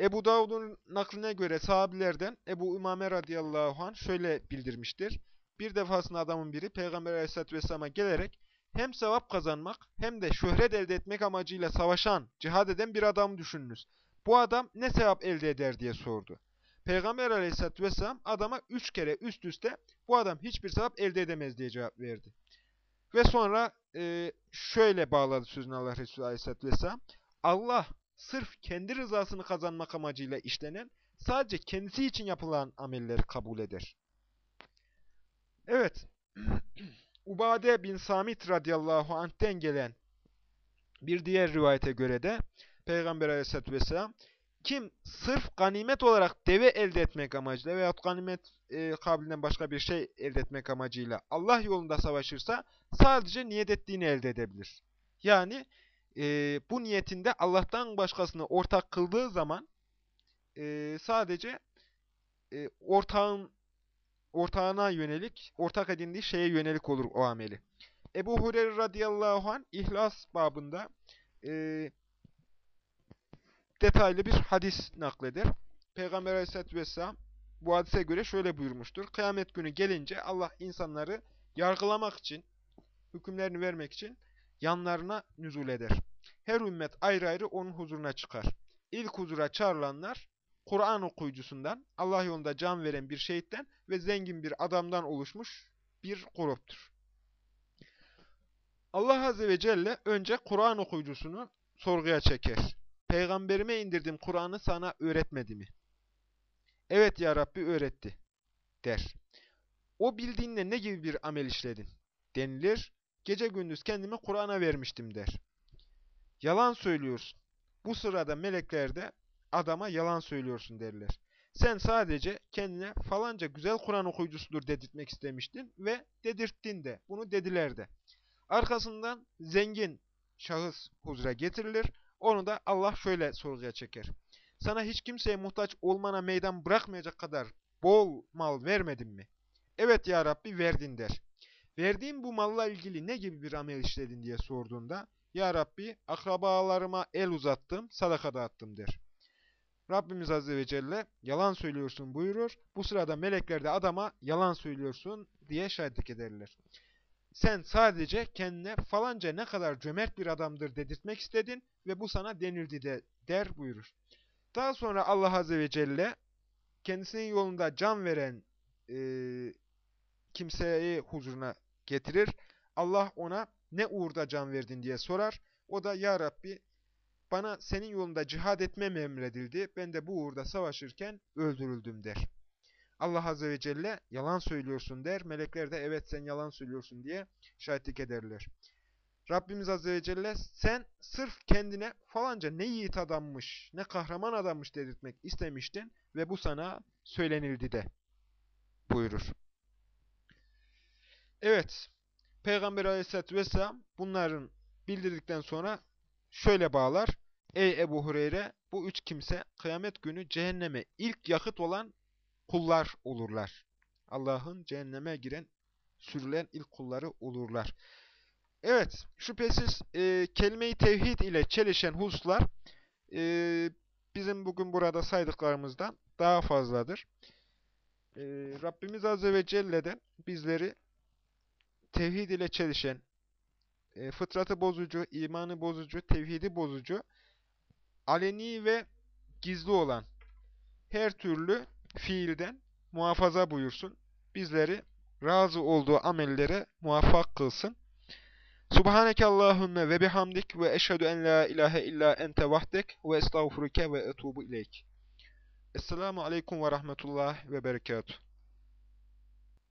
Ebu Davud'un nakline göre sahabilerden Ebu Ümame radıyallahu anh şöyle bildirmiştir. Bir defasında adamın biri Peygamber aleyhissalatü vesselama gelerek hem sevap kazanmak hem de şöhret elde etmek amacıyla savaşan, cihad eden bir adam düşününüz. Bu adam ne sevap elde eder diye sordu. Peygamber aleyhissalatü vesselam adama üç kere üst üste bu adam hiçbir sevap elde edemez diye cevap verdi. Ve sonra e, şöyle bağladı sözünü Allah Resulü aleyhissalatü vesselam. Allah sırf kendi rızasını kazanmak amacıyla işlenen, sadece kendisi için yapılan amelleri kabul eder. Evet, Ubade bin Samit radıyallahu anh'ten gelen bir diğer rivayete göre de Peygamber aleyhissalatü vesselam kim sırf ganimet olarak deve elde etmek amacıyla veya ganimet e, kabilinden başka bir şey elde etmek amacıyla Allah yolunda savaşırsa sadece niyet ettiğini elde edebilir. Yani e, bu niyetinde Allah'tan başkasını ortak kıldığı zaman e, sadece e, ortağın ortağına yönelik, ortak edindiği şeye yönelik olur o ameli. Ebu Hureyre radıyallahu anh İhlas babında e, detaylı bir hadis nakleder. Peygamber aleyhissalatü vesselam bu hadise göre şöyle buyurmuştur. Kıyamet günü gelince Allah insanları yargılamak için, hükümlerini vermek için yanlarına nüzul eder. Her ümmet ayrı ayrı onun huzuruna çıkar. İlk huzura çağrılanlar Kur'an okuyucusundan, Allah yolunda can veren bir şehitten ve zengin bir adamdan oluşmuş bir gruptur. Allah Azze ve Celle önce Kur'an okuyucusunu sorguya çeker. Peygamberime indirdim Kur'an'ı sana öğretmedi mi? Evet ya Rabbi öğretti der. O bildiğinle ne gibi bir amel işledin? Denilir, gece gündüz kendimi Kur'an'a vermiştim der. Yalan söylüyorsun. Bu sırada melekler de adama yalan söylüyorsun derler. Sen sadece kendine falanca güzel Kur'an okuyucusudur dedirtmek istemiştin ve dedirttin de. Bunu dediler de. Arkasından zengin şahıs huzura getirilir. Onu da Allah şöyle sorguya çeker. Sana hiç kimseye muhtaç olmana meydan bırakmayacak kadar bol mal vermedim mi? Evet ya Rabbi verdin der. Verdiğim bu malla ilgili ne gibi bir amel işledin diye sorduğunda Ya Rabbi akrabalarıma el uzattım, sadaka dağıttım der. Rabbimiz Azze ve Celle yalan söylüyorsun buyurur. Bu sırada melekler de adama yalan söylüyorsun diye şahitlik ederler. Sen sadece kendine falanca ne kadar cömert bir adamdır dedirtmek istedin ve bu sana denildi de der buyurur. Daha sonra Allah Azze ve Celle kendisinin yolunda can veren e, kimseyi huzuruna getirir. Allah ona ne uğurda can verdin diye sorar. O da ya Rabbi bana senin yolunda cihad etmem emredildi. Ben de bu uğurda savaşırken öldürüldüm der. Allah Azze ve Celle yalan söylüyorsun der. Melekler de evet sen yalan söylüyorsun diye şahitlik ederler. Rabbimiz Azze ve Celle sen sırf kendine falanca ne yiğit adammış, ne kahraman adammış dedirtmek istemiştin ve bu sana söylenildi de buyurur. Evet, Peygamber Aleyhisselatü Vesselam bunların bildirdikten sonra şöyle bağlar. Ey Ebu Hureyre, bu üç kimse kıyamet günü cehenneme ilk yakıt olan kullar olurlar. Allah'ın cehenneme giren, sürülen ilk kulları olurlar. Evet, şüphesiz e, kelime-i tevhid ile çelişen hususlar e, bizim bugün burada saydıklarımızdan daha fazladır. E, Rabbimiz Azze ve Celle de bizleri tevhid ile çelişen, e, fıtratı bozucu, imanı bozucu, tevhidi bozucu, aleni ve gizli olan her türlü fiilden muhafaza buyursun. Bizleri razı olduğu amellere muvaffak kılsın. Subhaneke Allahümme ve bihamdik ve eşhedü en la ilahe illa ente vahdek ve estağfuruke ve etubu ileyk. Esselamu aleyküm ve rahmetullah ve berekatuhu.